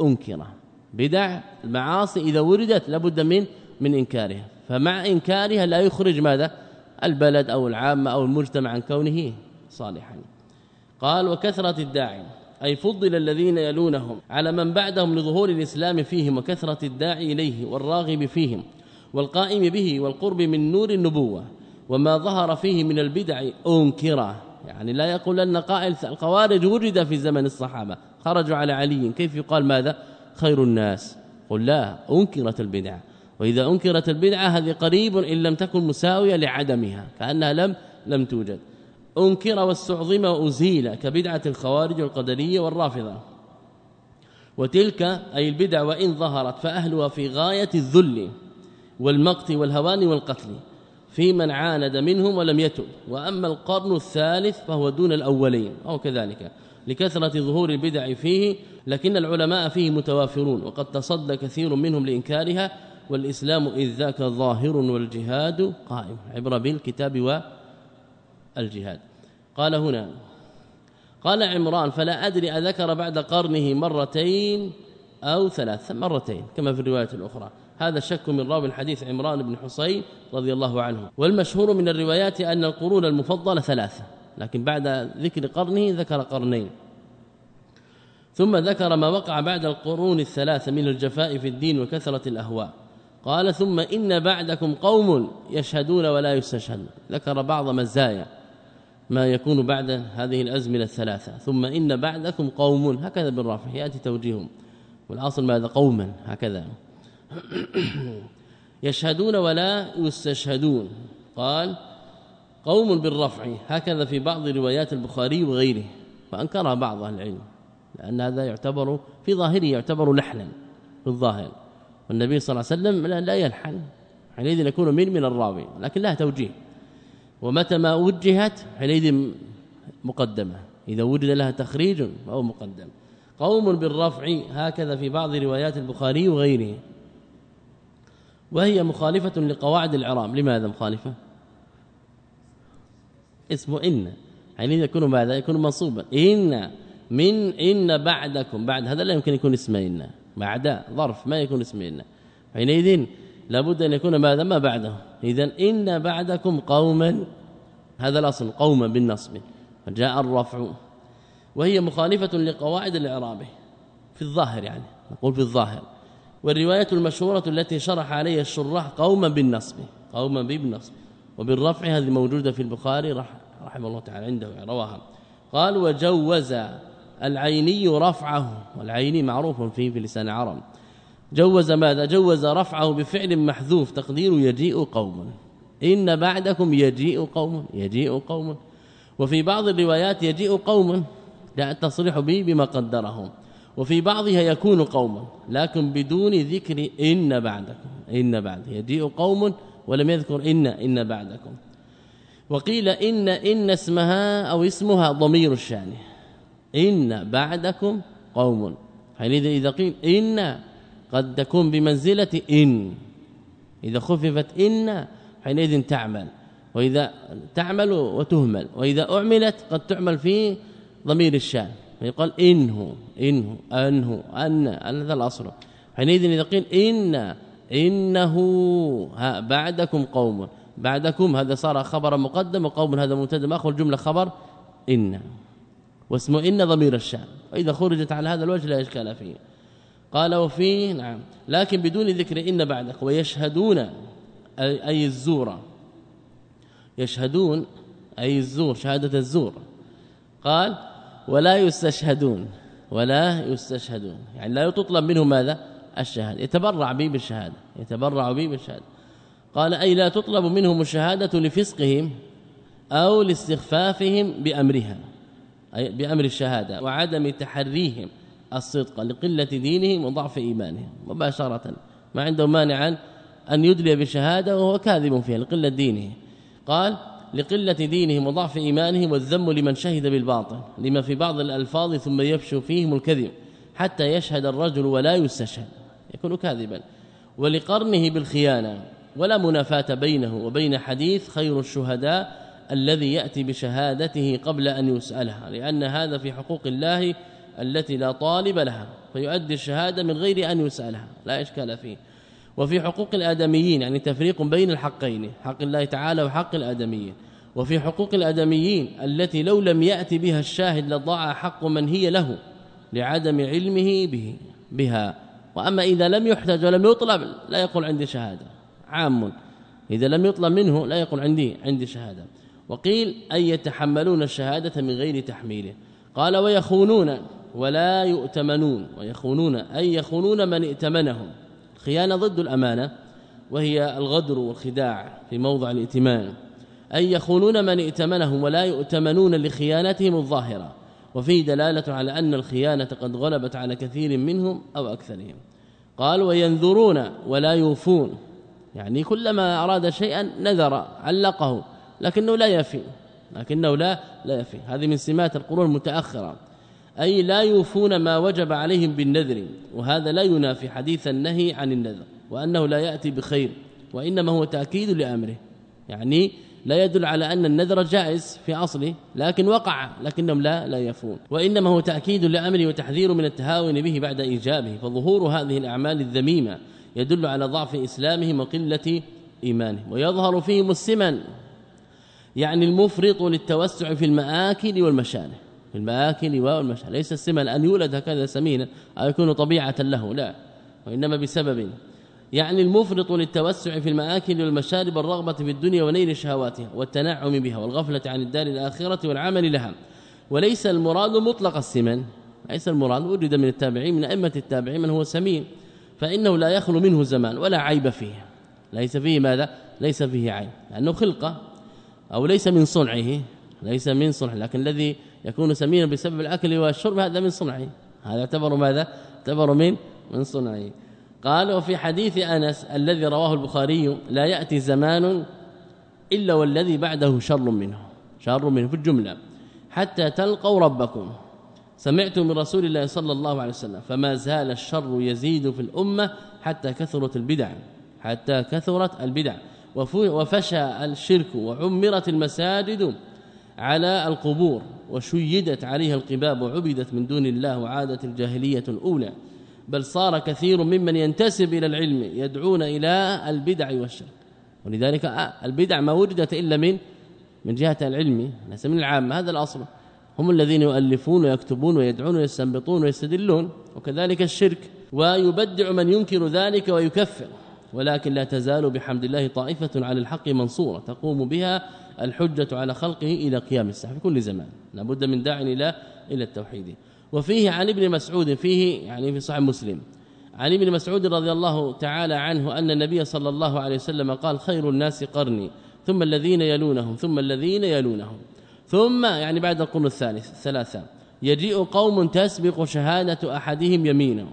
انكره بدع المعاصي إذا وردت لابد من من إنكارها. فمع إنكارها لا يخرج ماذا؟ البلد أو العامة أو المجتمع عن كونه صالحا. قال وكثرة الداعي أي فضل الذين يلونهم على من بعدهم لظهور الإسلام فيهم وكثرة الداعي إليه والراغب فيهم. والقائم به والقرب من نور النبوة وما ظهر فيه من البدع أنكره يعني لا يقول أن قائل الخوارج وجد في زمن الصحابة. خرجوا على علي كيف يقال ماذا؟ خير الناس. قل لا أنكرت البدعه وإذا أنكرت البدعه هذه قريب إن لم تكن مساوية لعدمها كأنها لم لم توجد. أنكر واستعظم وأزيل كبدعة الخوارج والقدريه والرافضة. وتلك أي البدع وإن ظهرت فأهلها في غاية الذل. والمقت والهوان والقتل في من عاند منهم ولم يتب. وأما القرن الثالث فهو دون الأولين أو كذلك لكثرة ظهور البدع فيه لكن العلماء فيه متوافرون وقد تصدى كثير منهم لإنكارها والإسلام إذ ذاك ظاهر والجهاد قائم عبر بالكتاب والجهاد. قال هنا قال عمران فلا أدري أذكر بعد قرنه مرتين أو ثلاث مرتين كما في الرواية الأخرى. هذا شك من راوي الحديث عمران بن حسين رضي الله عنه. والمشهور من الروايات أن القرون المفضلة ثلاثة لكن بعد ذكر قرنه ذكر قرنين. ثم ذكر ما وقع بعد القرون الثلاثة من الجفاء في الدين وكثرة الأهواء. قال ثم إن بعدكم قوم يشهدون ولا يستشهدون. ذكر بعض مزايا ما يكون بعد هذه الأزمنة الثلاثة. ثم إن بعدكم قوم هكذا بالرفع يأتي توجيههم. والأصل ماذا؟ قوما هكذا. يشهدون ولا يستشهدون. قال قوم بالرفع هكذا في بعض روايات البخاري وغيره فأنكرها بعض أهل العلم لأن هذا يعتبر في ظاهره يعتبر لحنا في الظاهر. والنبي صلى الله عليه وسلم لا يلحن حينئذ يكون من من الراوي لكن لها توجيه. ومتى ما وجهت حينئذ مقدمة. إذا وجد لها تخريج فهو مقدم. قوم بالرفع هكذا في بعض روايات البخاري وغيره. وهي مخالفة لقواعد الإعراب. لماذا مخالفة؟ اسمه إن. يعني يكون ماذا؟ يكون منصوبا. إن من إن بعدكم. بعد هذا لا يمكن يكون اسم إن. بعد ظرف. ما يكون اسم إن. حينئذ لابد أن يكون ماذا؟ ما بعده. اذا إن بعدكم قوما. هذا الأصل. قوما بالنصب. فجاء الرفع. وهي مخالفة لقواعد الإعراب. في الظاهر يعني. نقول في الظاهر. والرواية المشهورة التي شرح عليها الشراح قوما بالنصب قوما بالنصب وبالرفع هذه موجودة في البخاري رحمه الله تعالى عنده رواها. قال وجوز العيني رفعه. والعيني معروف فيه في لسان العرب. جوز ماذا؟ جوز رفعه بفعل محذوف تقدير يجيء قوم إن بعدكم يجيء قوم يجيء قوم. وفي بعض الروايات يجيء قوم لا التصريح به بما قدرهم وفي بعضها يكون قوما لكن بدون ذكر إن بعدكم إن بعد يجيء قوم ولم يذكر إن إن بعدكم. وقيل إن إن اسمها أو اسمها ضمير الشأن. إن بعدكم قوم. حينئذ إذا قيل إن قد تكون بمنزلة إن. إذا خففت إن حينئذ تعمل. وإذا تعمل وتهمل. وإذا أعملت قد تعمل في ضمير الشأن. فيقال إنه. إنه أنه أن هذا الأصل. حينئذ إذا قيل إن إنه بعدكم قوم. بعدكم هذا صار خبر مقدم وقوم هذا مبتدأ. ماخذ جمله خبر؟ إن. واسم إن ضمير الشأن. وإذا خرجت على هذا الوجه لا إشكال فيه. قال وفي نعم. لكن بدون ذكر إن بعدك. ويشهدون أي الزور. يشهدون أي الزور شهادة الزور. قال ولا يستشهدون. ولا يستشهدون. يعني لا تطلب منه ماذا؟ الشهادة. يتبرع به بالشهاده يتبرع به بالشهاده قال أي لا تطلب منهم الشهادة لفسقهم أو لاستخفافهم بأمرها أي بأمر الشهادة وعدم تحريهم الصدق لقلة دينهم وضعف إيمانهم. مباشرة ما عنده مانع أن يدلي بشهاده وهو كاذب فيها لقلة دينه. قال لقلة دينهم وضعف إيمانهم والذم لمن شهد بالباطل لما في بعض الألفاظ ثم يفشو فيهم الكذب حتى يشهد الرجل ولا يستشهد. يكون كاذبا. ولقرنه بالخيانة ولا منافاة بينه وبين حديث خير الشهداء الذي يأتي بشهادته قبل أن يسألها لأن هذا في حقوق الله التي لا طالب لها فيؤدي الشهادة من غير أن يسألها. لا إشكال فيه. وفي حقوق الآدميين يعني تفريق بين الحقين حق الله تعالى وحق الآدميين. وفي حقوق الآدميين التي لو لم يأتي بها الشاهد لضاع حق من هي له لعدم علمه به بها. وأما إذا لم يحتج ولم يطلب لا يقول عندي شهادة. عام. إذا لم يطلب منه لا يقول عندي عندي شهادة. وقيل أن يتحملون الشهادة من غير تحميله. قال ويخونون ولا يؤتمنون. ويخونون أي يخونون من ائتمنهم. الخيانة ضد الأمانة وهي الغدر والخداع في موضع الائتمان أي يخونون من ائتمنهم ولا يؤتمنون لخيانتهم الظاهرة وفيه دلالة على أن الخيانة قد غلبت على كثير منهم أو أكثرهم. قال وينذرون ولا يوفون. يعني كلما أراد شيئا نذر علقه لكنه لا يفي لكنه لا لا يفي. هذه من سمات القرون المتأخرة. أي لا يوفون ما وجب عليهم بالنذر وهذا لا ينافي حديث النهي عن النذر وأنه لا يأتي بخير وإنما هو تأكيد لأمره. يعني لا يدل على أن النذر جائز في أصله لكن وقع لكنهم لا لا يفون. وإنما هو تأكيد لأمره وتحذير من التهاون به بعد إيجابه. فظهور هذه الأعمال الذميمة يدل على ضعف اسلامهم وقلة ايمانهم ويظهر فيهم السمن يعني المفرط للتوسع في المآكل والمشارب المآكل والمشارب ليس السمن ان يولد هكذا سمينا أو يكون طبيعة له لا. وإنما بسبب. يعني المفرط للتوسع في المآكل والمشارب والرغبة في الدنيا ونيل شهواتها والتنعم بها والغفلة عن الدار الآخرة والعمل لها. وليس المراد مطلق السمن ليس المراد. وجد من التابعين من أئمة التابعين من هو سمين فإنه لا يخلو منه زمان ولا عيب فيه. ليس فيه ماذا؟ ليس فيه عيب. لأنه خلقة أو ليس من صنعه. ليس من صنعه. لكن الذي يكون سمينا بسبب الأكل والشرب هذا من صنعه. هذا يعتبر ماذا؟ يعتبر من من صنعه. قال وفي حديث أنس الذي رواه البخاري لا يأتي زمان إلا والذي بعده شر منه شر منه في الجملة حتى تلقوا ربكم. سمعت من رسول الله صلى الله عليه وسلم فما زال الشر يزيد في الأمة حتى كثرت البدع حتى كثرت البدع. وفشى الشرك وعمرت المساجد على القبور وشيدت عليها القباب وعبدت من دون الله وعادت الجاهلية الأولى. بل صار كثير ممن ينتسب إلى العلم يدعون إلى البدع والشرك. ولذلك البدع ما وجدت إلا من من جهة العلم ليس من العام هذا الأصل. هم الذين يؤلفون ويكتبون ويدعون ويستنبطون ويستدلون وكذلك الشرك. ويبدع من ينكر ذلك ويكفر. ولكن لا تزال بحمد الله طائفة على الحق منصورة تقوم بها الحجة على خلقه إلى قيام الساعة في كل زمان. لابد من داع إلى إلى التوحيد. وفيه عن ابن مسعود فيه يعني في صحيح مسلم عن ابن مسعود رضي الله تعالى عنه أن النبي صلى الله عليه وسلم قال خير الناس قرني ثم الذين يلونهم ثم الذين يلونهم. ثم يعني بعد القرن الثالث ثلاثة يجيء قوم تسبق شهادة أحدهم يمينه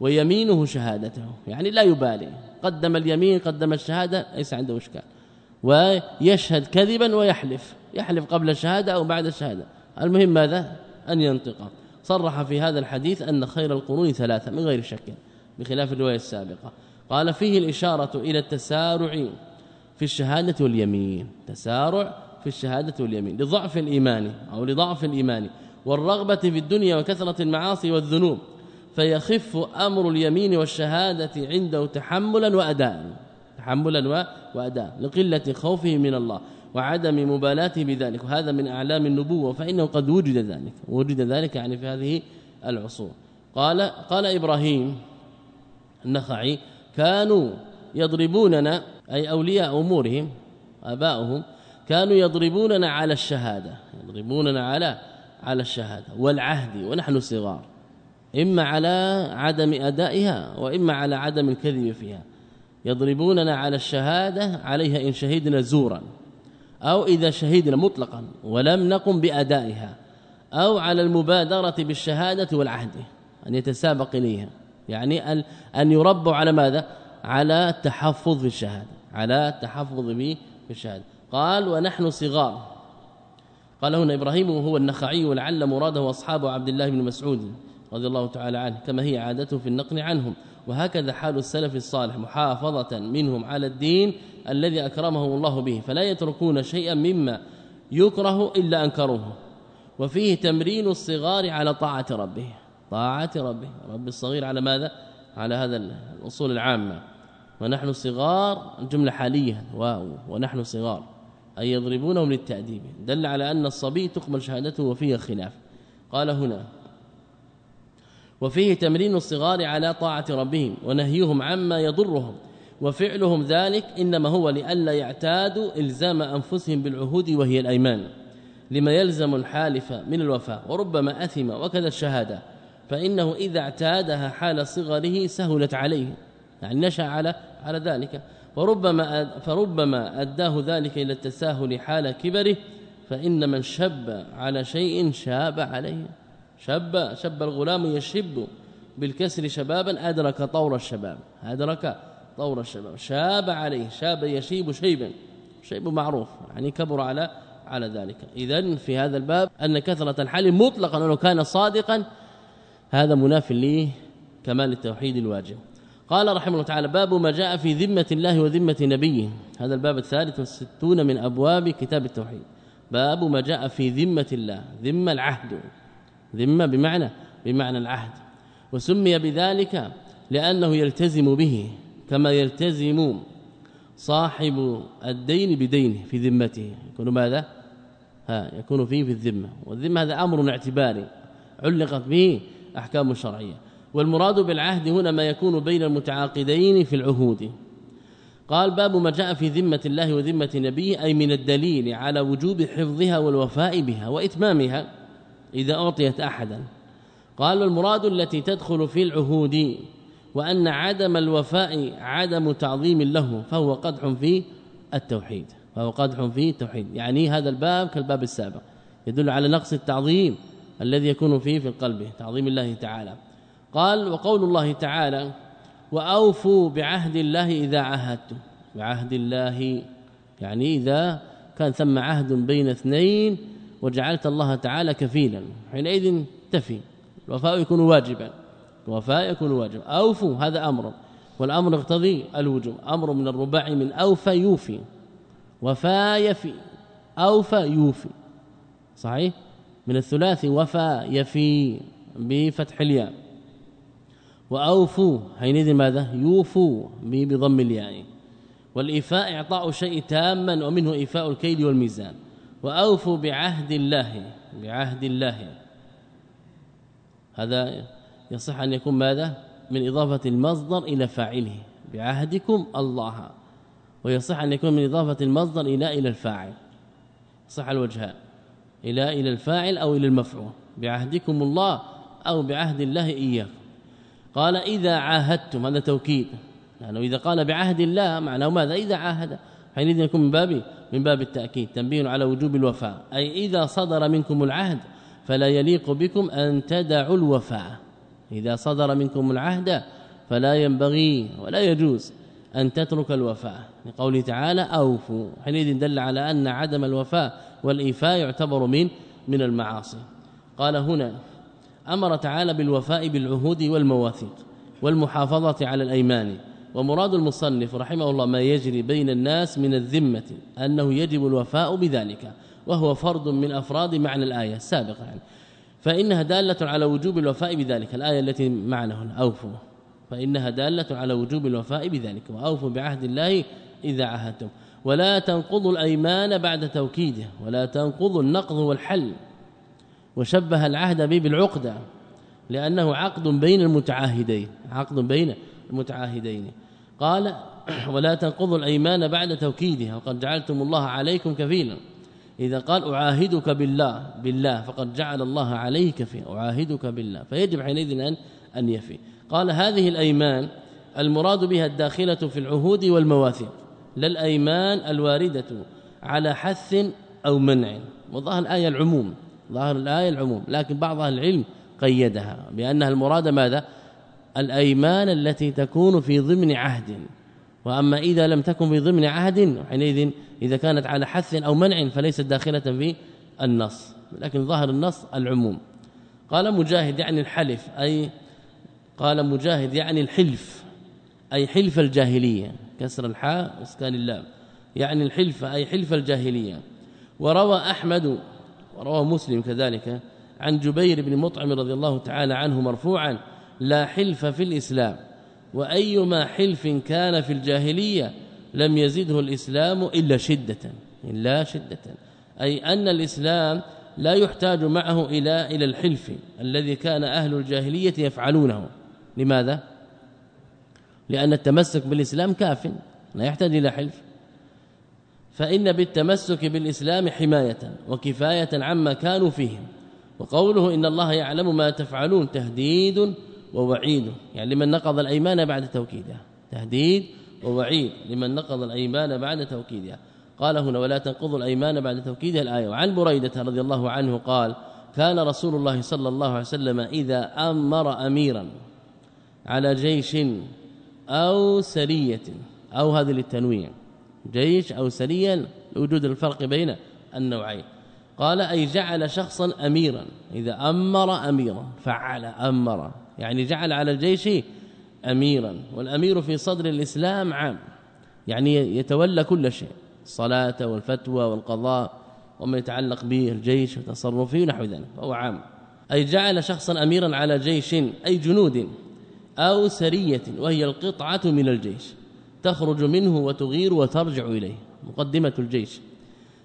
ويمينه شهادته. يعني لا يبالي. قدم اليمين قدم الشهادة ليس عنده إشكال. ويشهد كذبا ويحلف يحلف قبل الشهادة أو بعد الشهادة. المهم ماذا؟ أن ينطق. صرح في هذا الحديث أن خير القرون ثلاثة من غير شك بخلاف الرواية السابقة. قال فيه الإشارة إلى التسارع في الشهادة واليمين. تسارع في الشهادة واليمين. لضعف الإيمان أو لضعف الإيمان. والرغبة في الدنيا وكثرة المعاصي والذنوب. فيخف أمر اليمين والشهادة عنده تحملا وأداء. تحملا وأداء لقلة خوفه من الله وعدم مبالاته بذلك وهذا من أعلام النبوة فإنه قد وجد ذلك وجد ذلك يعني في هذه العصور. قال قال إبراهيم النخعي كانوا يضربوننا أي أولياء أمورهم آباؤهم كانوا يضربوننا على الشهادة يضربوننا على على الشهادة والعهد ونحن صغار إما على عدم أدائها وإما على عدم الكذب فيها يضربوننا على الشهادة عليها إن شهدنا زورا أو إذا شهدنا مطلقا ولم نقم بأدائها أو على المبادرة بالشهادة والعهد أن يتسابق إليها. يعني أن أن يربوا على ماذا؟ على التحفظ في الشهادة على التحفظ به في الشهادة. قال ونحن صغار. قال هنا إبراهيم وهو النخعي ولعل مراده أصحاب عبد الله بن مسعود رضي الله تعالى عنه كما هي عادته في النقل عنهم. وهكذا حال السلف الصالح محافظة منهم على الدين الذي أكرمهم الله به فلا يتركون شيئا مما يكره إلا أنكروه. وفيه تمرين الصغار على طاعة ربه. طاعة ربه. رب الصغير على ماذا؟ على هذا الأصول العامة. ونحن صغار جملة حالية ونحن صغار. أي يضربونهم للتأديب. دل على أن الصبي تقبل شهادته وفيه خلاف. قال هنا وفيه تمرين الصغار على طاعة ربهم ونهيهم عما يضرهم وفعلهم ذلك إنما هو لئلا يعتادوا إلزام أنفسهم بالعهود وهي الأيمان لما يلزم الحالف من الوفاء وربما أثم وكذا الشهادة فإنه إذا اعتادها حال صغره سهلت عليه يعني نشأ على على ذلك وربما فربما أداه ذلك إلى التساهل حال كبره فإن من شب على شيء شاب عليه. شب شب الغلام يشب بالكسر شبابا أدرك طور الشباب. أدرك طور الشباب. شاب عليه شاب يشيب شيبا. شيب معروف يعني كبر على على ذلك. اذا في هذا الباب أن كثرة الحلم مطلقا لو كان صادقا هذا مناف ليه كمال التوحيد الواجب. قال رحمه الله تعالى باب ما جاء في ذمة الله وذمة نبيه. هذا الباب الثالث والستون من أبواب كتاب التوحيد. باب ما جاء في ذمة الله ذمة العهد. ذمة بمعنى بمعنى العهد. وسمي بذلك لأنه يلتزم به كما يلتزم صاحب الدين بدينه في ذمته. يكون ماذا؟ ها يكون فيه في الذمة. والذمة هذا أمر اعتباري علقت به أحكام شرعية. والمراد بالعهد هنا ما يكون بين المتعاقدين في العهود. قال باب ما جاء في ذمة الله وذمة نبيه أي من الدليل على وجوب حفظها والوفاء بها وإتمامها. إذا أعطيت أحدا. قال المراد التي تدخل في العهود وأن عدم الوفاء عدم تعظيم له فهو قدح في التوحيد فهو قدح في التوحيد. يعني هذا الباب كالباب السابق يدل على نقص التعظيم الذي يكون فيه في القلب تعظيم الله تعالى. قال وقول الله تعالى وأوفوا بعهد الله إذا عاهدتم. بعهد الله يعني إذا كان ثم عهد بين اثنين وجعلت الله تعالى كفيلا حينئذ تفي. الوفاء يكون واجبا. الوفاء يكون واجب أوفوا هذا أمر. والأمر يقتضي الوجوب. أمر من الرباع من أوفى يوفي. وفا يفي أوفى يوفي. صحيح؟ من الثلاثي وفا يفي بفتح الياء. وأوفوا حينئذ ماذا؟ يوفوا بضم الياء. والإيفاء إعطاء شيء تاما ومنه إيفاء الكيل والميزان. وأوفوا بعهد الله بعهد الله. هذا يصح أن يكون ماذا؟ من إضافة المصدر إلى فاعله. بعهدكم الله. ويصح أن يكون من إضافة المصدر إلى إلى الفاعل. صح الوجهان إلى إلى الفاعل أو إلى المفعول. بعهدكم الله أو بعهد الله إياكم. قال إذا عاهدتم هذا توكيد. لأنه إذا قال بعهد الله معناه ماذا؟ إذا عاهد. حينئذ يكون من باب من باب التأكيد تنبيه على وجوب الوفاء. أي إذا صدر منكم العهد فلا يليق بكم أن تدعوا الوفاء. إذا صدر منكم العهد فلا ينبغي ولا يجوز أن تترك الوفاء. لقوله تعالى أوفوا. حينئذ دل على أن عدم الوفاء والإيفاء يعتبر من من المعاصي. قال هنا أمر تعالى بالوفاء بالعهود والمواثيق والمحافظة على الأيمان. ومراد المصنف رحمه الله ما يجري بين الناس من الذمة أنه يجب الوفاء بذلك وهو فرد من أفراد معنى الآية السابقة يعني فإنها دالة على وجوب الوفاء بذلك الآية التي معنا هنا أوفوا. فإنها دالة على وجوب الوفاء بذلك وأوفوا بعهد الله إذا عاهدتم. ولا تنقضوا الأيمان بعد توكيده ولا تنقضوا النقض والحل. وشبه العهد به بالعقدة لأنه عقد بين المتعاهدين عقد بين المتعاهدين. قال ولا تنقضوا الأيمان بعد توكيدها وقد جعلتم الله عليكم كفيلا. إذا قال أعاهدك بالله بالله فقد جعل الله عليك في أعاهدك بالله فيجب حينئذ أن أن يفي. قال هذه الأيمان المراد بها الداخلة في العهود والمواثيق لا الأيمان الواردة على حث أو منع. وظاهر الآية العموم ظاهر الآية العموم لكن بعض أهل العلم قيدها بأنها المراد ماذا؟ الأيمان التي تكون في ضمن عهد. وأما إذا لم تكن في ضمن عهد حينئذ إذا كانت على حث أو منع فليست داخلة في النص لكن ظاهر النص العموم. قال مجاهد يعني الحلف أي قال مجاهد يعني الحلف أي حلف الجاهلية كسر الحاء وإسكان اللام. يعني الحلف أي حلف الجاهلية. وروى أحمد وروى مسلم كذلك عن جبير بن مطعم رضي الله تعالى عنه مرفوعا لا حلف في الإسلام وأيما حلف كان في الجاهلية لم يزده الإسلام إلا شدة إلا شدة أي أن الإسلام لا يحتاج معه إلى إلى الحلف الذي كان أهل الجاهلية يفعلونه. لماذا؟ لأن التمسك بالإسلام كاف لا يحتاج إلى حلف. فإن بالتمسك بالإسلام حماية وكفاية عما كانوا فيه وقوله إن الله يعلم ما تفعلون تهديد ووعيد. يعني لمن نقض الأيمان بعد توكيدها تهديد ووعيد. لمن نقض الأيمان بعد توكيدها قال هنا ولا تنقضوا الأيمان بعد توكيدها الآية. وعن بريدة رضي الله عنه قال كان رسول الله صلى الله عليه وسلم إذا أمر أميرا على جيش أو سرية أو هذه للتنويع جيش أو سريا لوجود الفرق بين النوعين. قال أي جعل شخصا أميرا. إذا أمر أميرا فعل أمر يعني جعل على الجيش أميرا والأمير في صدر الإسلام عام يعني يتولى كل شيء الصلاة والفتوى والقضاء وما يتعلق به الجيش وتصرفه نحو ذلك فهو عام. أي جعل شخصا أميرا على جيش أي جنود أو سرية وهي القطعة من الجيش تخرج منه وتغير وترجع إليه مقدمة الجيش.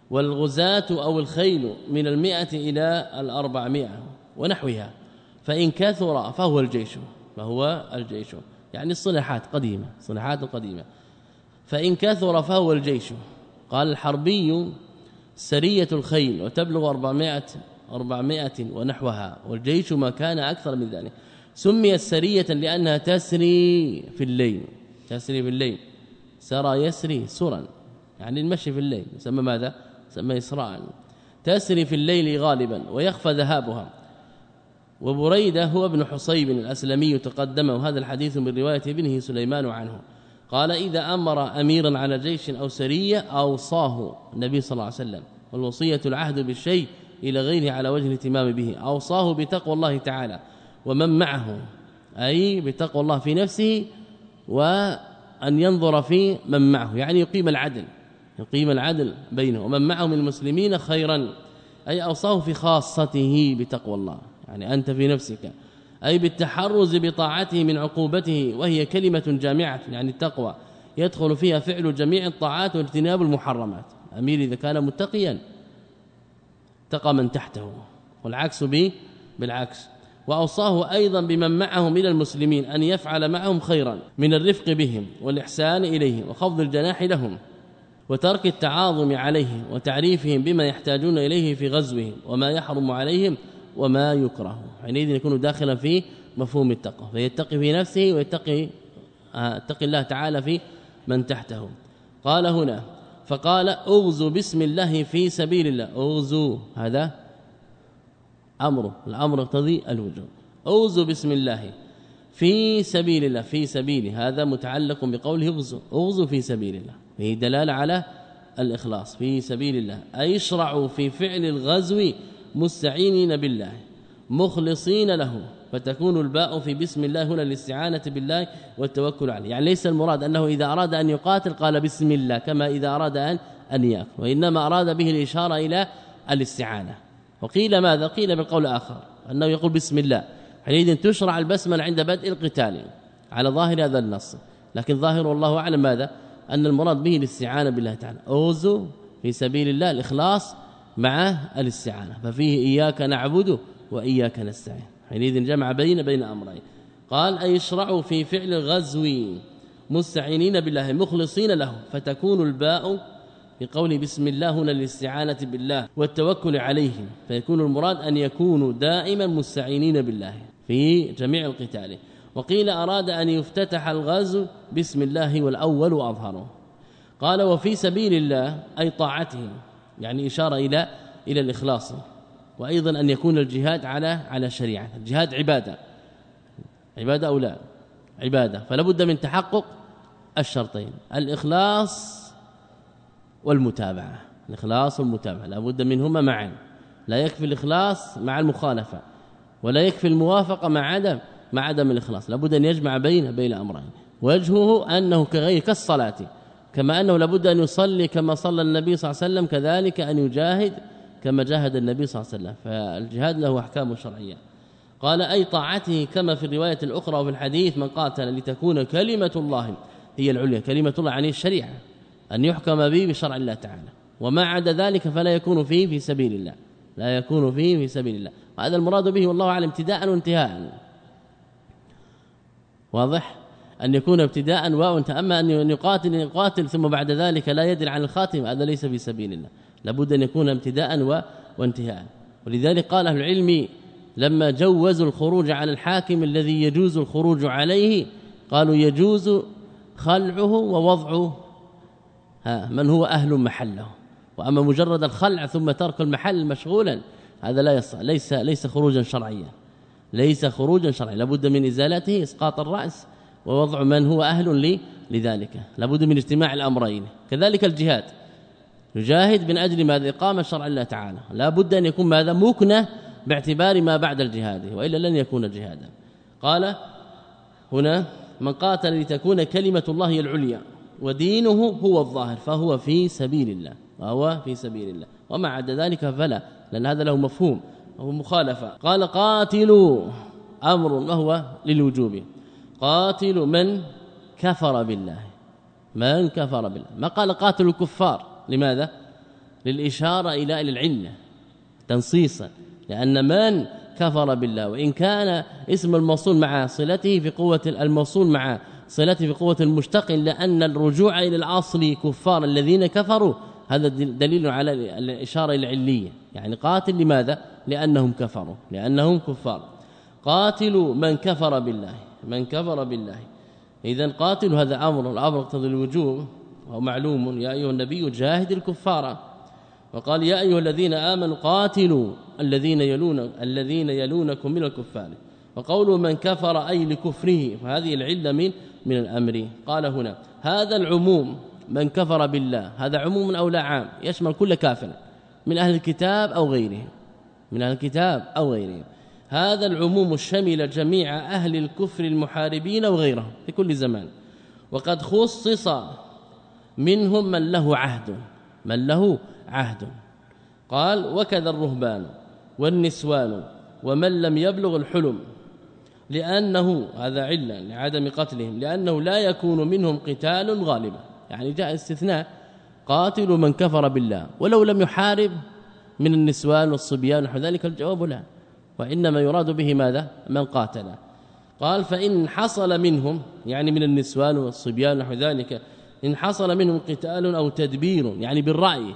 والغزاة أو الخيل من المئة إلى الأربعمائة ونحوها. فإن كثر فهو الجيش فهو الجيش. يعني الصلاحات قديمة صلاحات قديمة. فإن كثر فهو الجيش. قال الحربي سرية الخيل وتبلغ 400 400 ونحوها والجيش ما كان أكثر من ذلك. سميت سرية لأنها تسري في الليل. تسري في الليل. سرى يسري سرا. يعني المشي في الليل. يسمى ماذا؟ يسمى إسراء. تسري في الليل غالبا ويخفى ذهابها. وبريدة هو ابن حصيب الأسلمي تقدم وهذا الحديث من رواية ابنه سليمان عنه. قال إذا أمر أميرا على جيش أو سرية أوصاه النبي صلى الله عليه وسلم والوصية العهد بالشيء إلى غيره على وجه الاهتمام به أوصاه بتقوى الله تعالى ومن معه أي بتقوى الله في نفسه وأن ينظر في من معه. يعني يقيم العدل يقيم العدل بينه ومن معه من المسلمين خيرا أي أوصاه في خاصته بتقوى الله. يعني أنت في نفسك. أي بالتحرز بطاعته من عقوبته وهي كلمة جامعة يعني التقوى. يدخل فيها فعل جميع الطاعات واجتناب المحرمات. أمير إذا كان متقيا تقى من تحته. والعكس به بالعكس. وأوصاه أيضا بمن معه من المسلمين أن يفعل معهم خيرا من الرفق بهم والإحسان إليهم وخفض الجناح لهم وترك التعاظم عليهم وتعريفهم بما يحتاجون إليه في غزوهم وما يحرم عليهم وما يكره. حينئذ يكون داخلا في مفهوم التقوى فيتقي في نفسه ويتقي اتقي الله تعالى في من تحته. قال هنا فقال اغزوا بسم الله في سبيل الله. اغزوا هذا أمر الأمر يقتضي الوجوب. اوزوا بسم الله في سبيل الله في سبيل هذا متعلق بقوله اغزوا اغزوا في سبيل الله فيه دلالة على الإخلاص في سبيل الله. أي اشرعوا في فعل الغزو مستعينين بالله مخلصين له فتكون الباء في بسم الله هنا الاستعانة بالله والتوكل عليه. يعني ليس المراد أنه إذا أراد أن يقاتل قال بسم الله كما إذا أراد ان أن ياكل وإنما أراد به الإشارة إلى الاستعانة. وقيل ماذا؟ قيل بالقول الآخر أنه يقول بسم الله. حينئذ تشرع البسمله عند بدء القتال على ظاهر هذا النص. لكن ظاهر والله أعلم ماذا؟ أن المراد به الاستعانة بالله تعالى. أوزوا في سبيل الله الإخلاص مع الاستعانة. ففيه إياك نعبد وإياك نستعين. حينئذ جمع بين بين أمرين. قال أي اشرعوا في فعل الغزو مستعينين بالله مخلصين له. فتكون الباء بقول بسم الله هنا للاستعانه بالله والتوكل عليه فيكون المراد أن يكونوا دائما مستعينين بالله في جميع القتال. وقيل أراد أن يفتتح الغزو بسم الله والأول أظهره. قال وفي سبيل الله أي طاعته يعني إشارة إلى إلى الإخلاص. وأيضا أن يكون الجهاد على على شريعة. الجهاد عبادة. عبادة أو لا؟ عبادة. فلا بد من تحقق الشرطين. الإخلاص والمتابعة. الإخلاص والمتابعة. لا بد منهما معا. لا يكفي الإخلاص مع المخالفة. ولا يكفي الموافقة مع عدم مع عدم الإخلاص. لابد أن يجمع بين بين أمرين. وجهه أنه كغير كالصلاة. كما أنه لابد أن يصلي كما صلى النبي صلى الله عليه وسلم كذلك أن يجاهد كما جاهد النبي صلى الله عليه وسلم. فالجهاد له أحكام شرعية. قال أي طاعته كما في الروايه الاخرى وفي الحديث من قاتل لتكون كلمة الله هي العليا كلمة الله عن الشريعة أن يحكم به بشرع الله تعالى. وما عدا ذلك فلا يكون فيه في سبيل الله. لا يكون فيه في سبيل الله. هذا المراد به والله أعلم ابتداء وانتهاء. واضح؟ أن يكون ابتداء واو اما أن يقاتل يقاتل ثم بعد ذلك لا يدري عن الخاتم هذا ليس في سبيل الله. لابد أن يكون ابتداء وانتهاء. ولذلك قال أهل العلم لما جوزوا الخروج على الحاكم الذي يجوز الخروج عليه قالوا يجوز خلعه ووضع ها من هو أهل محله؟ وأما مجرد الخلع ثم ترك المحل مشغولا هذا لا يصح ليس ليس خروجا شرعيا. ليس خروجا شرعيا. لابد من إزالته إسقاط الرأس. ووضع من هو أهل لذلك. لابد من اجتماع الأمرين. كذلك الجهاد. يجاهد من أجل ماذا؟ إقامة شرع الله تعالى. لابد أن يكون ماذا؟ مكنة باعتبار ما بعد الجهاد. وإلا لن يكون جهادا. قال هنا من قاتل لتكون كلمة الله العليا ودينه هو الظاهر فهو في سبيل الله. وهو في سبيل الله. وما عدا ذلك فلا لأن هذا له مفهوم. وهو مخالفة. قال قاتلوا أمر وهو للوجوب. قاتل من كفر بالله. من كفر بالله. ما قال قاتل الكفار؟ لماذا؟ للإشارة إلى العلة تنصيصا. لأن من كفر بالله وإن كان اسم الموصول مع صلته في قوة الموصول مع صلته في قوة المشتق لأن الرجوع إلى الأصل كفار الذين كفروا. هذا دليل على الإشارة العلية. يعني قاتل لماذا؟ لأنهم كفروا. لأنهم كفار. قاتلوا من كفر بالله. من كفر بالله. اذا قاتل هذا أمر الأمر يقتضي الوجوب ومعلوم يا أيها النبي جاهد الكفار. وقال يا أيها الذين آمنوا قاتلوا الذين يلون الذين يلونكم من الكفار. وقول من كفر أي لكفره. فهذه العلة من من الأمر. قال هنا هذا العموم من كفر بالله. هذا عموم أو لا عام؟ يشمل كل كافر. من أهل الكتاب أو غيره. من أهل الكتاب أو غيره. هذا العموم الشمل جميع أهل الكفر المحاربين وغيرهم في كل زمان. وقد خصص منهم من له عهد من له عهد. قال وكذا الرهبان والنسوان ومن لم يبلغ الحلم لأنه هذا علة لعدم قتلهم لأنه لا يكون منهم قتال غالبا. يعني جاء استثناء قاتل من كفر بالله ولو لم يحارب من النسوان والصبيان ونحو ذلك الجواب لا. وإنما يراد به ماذا؟ من قاتل قال فإن حصل منهم يعني من النسوان والصبيان ونحو ذلك إن حصل منهم قتال أو تدبير يعني بالرأي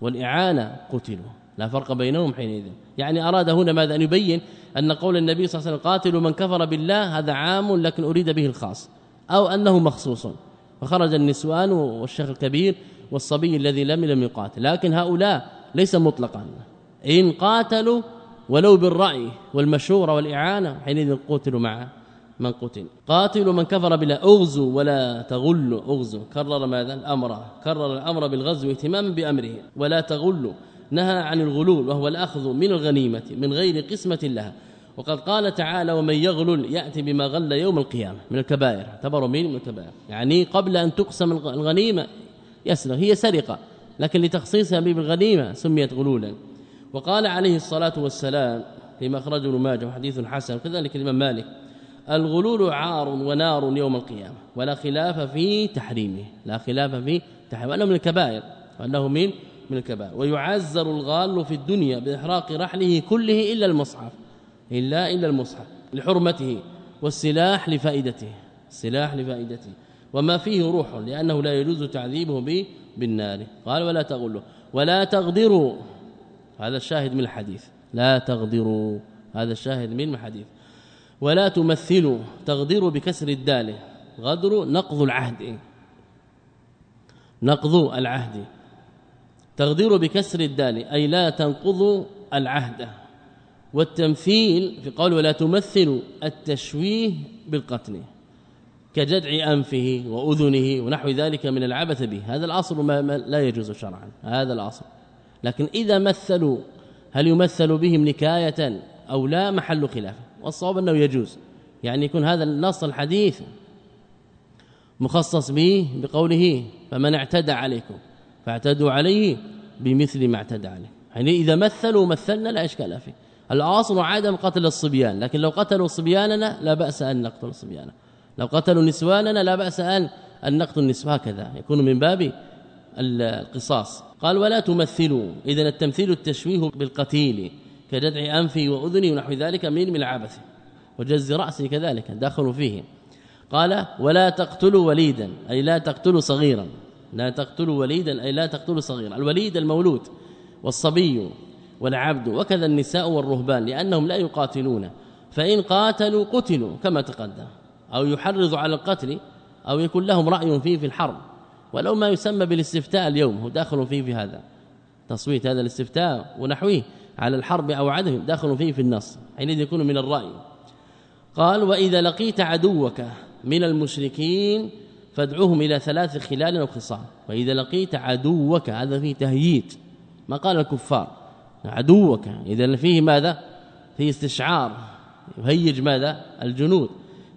والإعانة قتلوا. لا فرق بينهم حينئذ. يعني أراد هنا ماذا؟ أن يبين أن قول النبي صلى الله عليه وسلم قاتلوا من كفر بالله هذا عام لكن أريد به الخاص. أو أنه مخصوص. فخرج النسوان والشيخ الكبير والصبي الذي لم لم يقاتل. لكن هؤلاء ليس مطلقا. إن قاتلوا ولو بالرأي والمشورة والإعانة حينئذ قتلوا مع من قتل. قاتلوا من كفر بلا اغزوا ولا تغلوا. اغزوا كرر ماذا؟ الأمر. كرر الأمر بالغزو اهتماما بأمره. ولا تغلوا. نهى عن الغلول وهو الأخذ من الغنيمة من غير قسمة لها. وقد قال تعالى ومن يغلل يأتي بما غل يوم القيامة. من الكبائر. اعتبروا من الكبائر يعني قبل أن تقسم الغنيمة يسرق هي سرقة. لكن لتخصيصها بالغنيمة سميت غلولا. وقال عليه الصلاة والسلام فيما اخرجه ابن ماجه وحديث حسن كذلك الإمام مالك الغلول عار ونار يوم القيامة ولا خلاف في تحريمه لا خلاف في تحريمه انه من الكبائر وأنه من من الكبائر. ويعزر الغال في الدنيا بإحراق رحله كله إلا المصحف إلا إلا المصحف لحرمته والسلاح لفائدته السلاح لفائدته. وما فيه روح لأنه لا يجوز تعذيبه به بالنار. قال ولا تغلوا ولا تغدروا. هذا الشاهد من الحديث. لا تغدروا. هذا الشاهد من الحديث. ولا تمثلوا. تغدروا بكسر الدال. غدر نقض العهد. نقض العهد. تغدر بكسر الدال. أي لا تنقضوا العهد. والتمثيل في قول ولا تمثل التشويه بالقتل. كجدع أنفه وأذنه ونحو ذلك من العبث به. هذا الأصل ما لا يجوز شرعا. هذا الأصل. لكن إذا مثلوا هل يمثل بهم نكاية أو لا؟ محل خلاف. والصواب أنه يجوز. يعني يكون هذا النص الحديث مخصص به بقوله فمن اعتدى عليكم فاعتدوا عليه بمثل ما اعتدى عليه. يعني إذا مثلوا مثلنا لا إشكال فيه. الأصل عدم قتل الصبيان لكن لو قتلوا صبياننا لا بأس أن نقتل الصبيان لو قتلوا نسواننا لا بأس أن أن نقتل النسوة. هكذا يكون من باب القصاص. قال ولا تمثلوا. اذا التمثيل التشويه بالقتيل كجدع انفي واذني ونحو ذلك من من العبث وجز راسي كذلك داخل فيه. قال ولا تقتلوا وليدا أي لا تقتلوا صغيرا. لا تقتلوا وليدا أي لا تقتلوا صغيرا. الوليد المولود والصبي والعبد وكذا النساء والرهبان لأنهم لا يقاتلون. فإن قاتلوا قتلوا كما تقدم. أو يحرض على القتل أو يكون لهم رأي فيه في الحرب. ولو ما يسمى بالاستفتاء اليوم هو داخل فيه في هذا تصويت هذا الاستفتاء ونحوه على الحرب أو عدم داخل فيه في النص حينئذ يكون من الرأي. قال وإذا لقيت عدوك من المشركين فادعوهم إلى ثلاث خلال أو خصال وإذا لقيت عدوك هذا فيه تهييج ما قال الكفار. عدوك إذا فيه ماذا؟ فيه استشعار يهيج ماذا؟ الجنود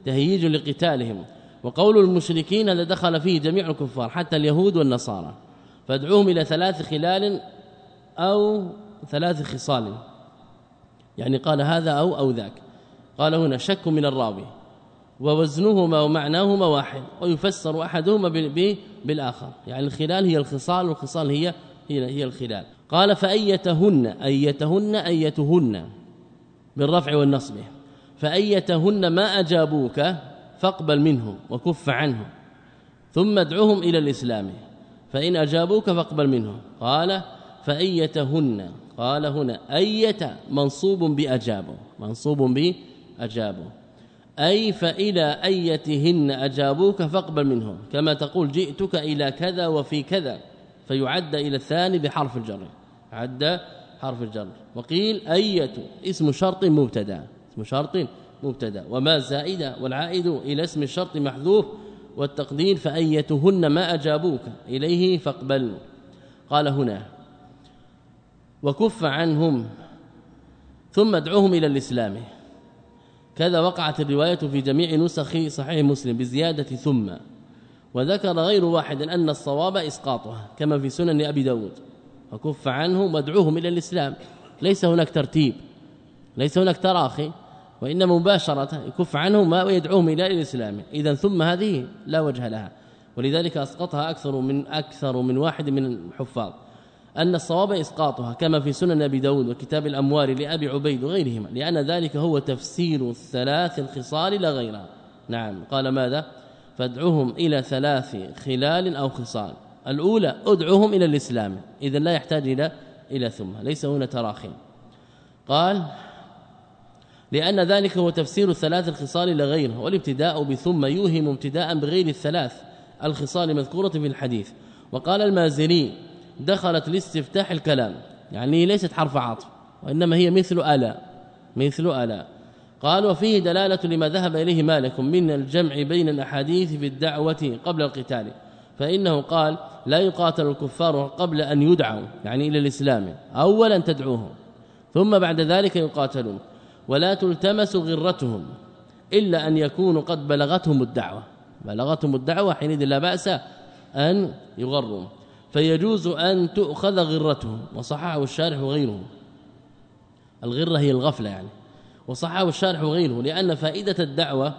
تهييج لقتالهم. وقول المشركين هذا دخل فيه جميع الكفار حتى اليهود والنصارى. فادعوهم إلى ثلاث خلال أو ثلاث خصال. يعني قال هذا أو أو ذاك. قال هنا شك من الراوي. ووزنهما ومعناهما واحد ويفسر أحدهما بالآخر. يعني الخلال هي الخصال والخصال هي هي هي الخلال. قال فأيتهن أيتهن أيتهن بالرفع والنصب. فأيتهن ما أجابوك فاقبل منهم وكف عنهم ثم ادعوهم إلى الإسلام فإن أجابوك فاقبل منهم. قال فأيتهن؟ قال هنا أيت منصوب باجابوا منصوب باجابوا أي فإلى أيتهن أجابوك فاقبل منهم. كما تقول جئتك إلى كذا وفي كذا فيعد إلى الثاني بحرف الجر عد حرف الجر. وقيل أية اسم شرط مبتدا اسم شرط مبتدا وما زائدة والعائد إلى اسم الشرط محذوف والتقدير فأيتهن ما أجابوك إليه فاقبل قال هنا وكف عنهم ثم ادعوهم إلى الإسلام. كذا وقعت الرواية في جميع نسخ صحيح مسلم بزيادة ثم. وذكر غير واحد أن الصواب إسقاطها كما في سنن أبي داود. وكف عنهم وادعوهم إلى الإسلام. ليس هناك ترتيب ليس هناك تراخي. وانما مباشرة يكف عنهم ويدعوهم إلى الإسلام. اذا ثم هذه لا وجه لها. ولذلك أسقطها أكثر من أكثر من واحد من الحفاظ. أن الصواب إسقاطها كما في سنن أبي داود وكتاب الأموال لأبي عبيد وغيرهما لأن ذلك هو تفسير الثلاث الخصال لا غيرها نعم. قال ماذا؟ فادعوهم إلى ثلاث خلال أو خصال. الأولى ادعوهم إلى الإسلام. اذا لا يحتاج إلى إلى ثم. ليس هنا تراخي. قال لأن ذلك هو تفسير الثلاث الخصال لغيرها والابتداء بثم يوهم ابتداء بغير الثلاث الخصال المذكورة في الحديث. وقال المازري دخلت لاستفتاح الكلام يعني ليست حرف عطف وإنما هي مثل ألا مثل ألا. قال وفيه دلالة لما ذهب إليه مالك من الجمع بين الأحاديث في الدعوة قبل القتال فإنه قال لا يقاتل الكفار قبل أن يدعوا يعني إلى الإسلام اولا تدعوهم ثم بعد ذلك يقاتلون. ولا تلتمس غرتهم إلا أن يكونوا قد بلغتهم الدعوة. بلغتهم الدعوة حينئذ لا بأس أن يغروا. فيجوز أن تؤخذ غرته وصححه الشارح وغيره الغرة هي الغفلة يعني. وصححه الشارح وغيره لأن فائدة الدعوة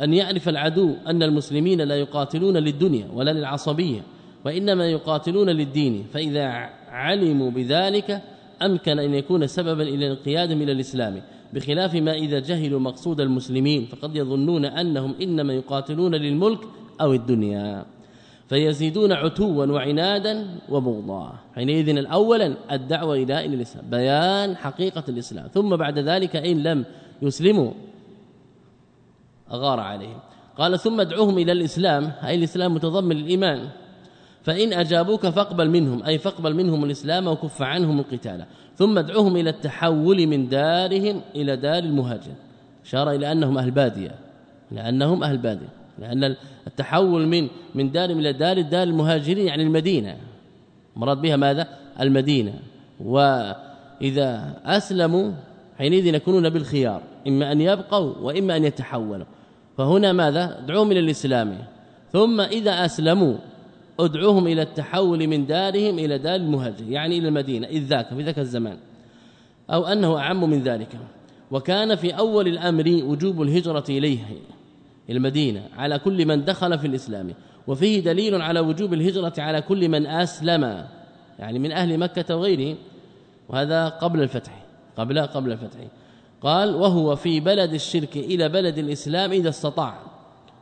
أن يعرف العدو أن المسلمين لا يقاتلون للدنيا ولا للعصبية وإنما يقاتلون للدين. فإذا علموا بذلك أمكن أن يكون سببا إلى الانقياد من الإسلام. بخلاف ما إذا جهلوا مقصود المسلمين فقد يظنون أنهم إنما يقاتلون للملك أو الدنيا. فيزيدون عتوا وعنادا وبغضا. حينئذ اولا الدعوة إلى الإسلام بيان حقيقة الإسلام. ثم بعد ذلك إن لم يسلموا أغار عليهم. قال ثم ادعوهم إلى الإسلام. أي الإسلام متضمن الايمان فإن أجابوك فاقبل منهم أي فاقبل منهم الإسلام وكف عنهم القتال ثم ادعوهم إلى التحول من دارهم إلى دار المهاجر. اشار إلى أنهم أهل بادية لانهم أهل بادية لأن التحول من من دار إلى دار الدار المهاجرين يعني المدينة. مراد بها ماذا؟ المدينة. وإذا أسلموا حينئذ يكونون بالخيار إما أن يبقوا وإما أن يتحولوا. فهنا ماذا؟ ادعوهم إلى الإسلام. ثم إذا أسلموا ادعوهم إلى التحول من دارهم إلى دار المهاجر يعني إلى المدينة إذ ذاك في ذاك الزمان. أو أنه أعم من ذلك. وكان في أول الأمر وجوب الهجرة إليه المدينة على كل من دخل في الإسلام. وفيه دليل على وجوب الهجرة على كل من أسلم يعني من أهل مكة وغيره وهذا قبل الفتح قبل قبل الفتح. قال وهو في بلد الشرك إلى بلد الإسلام إذا استطاع.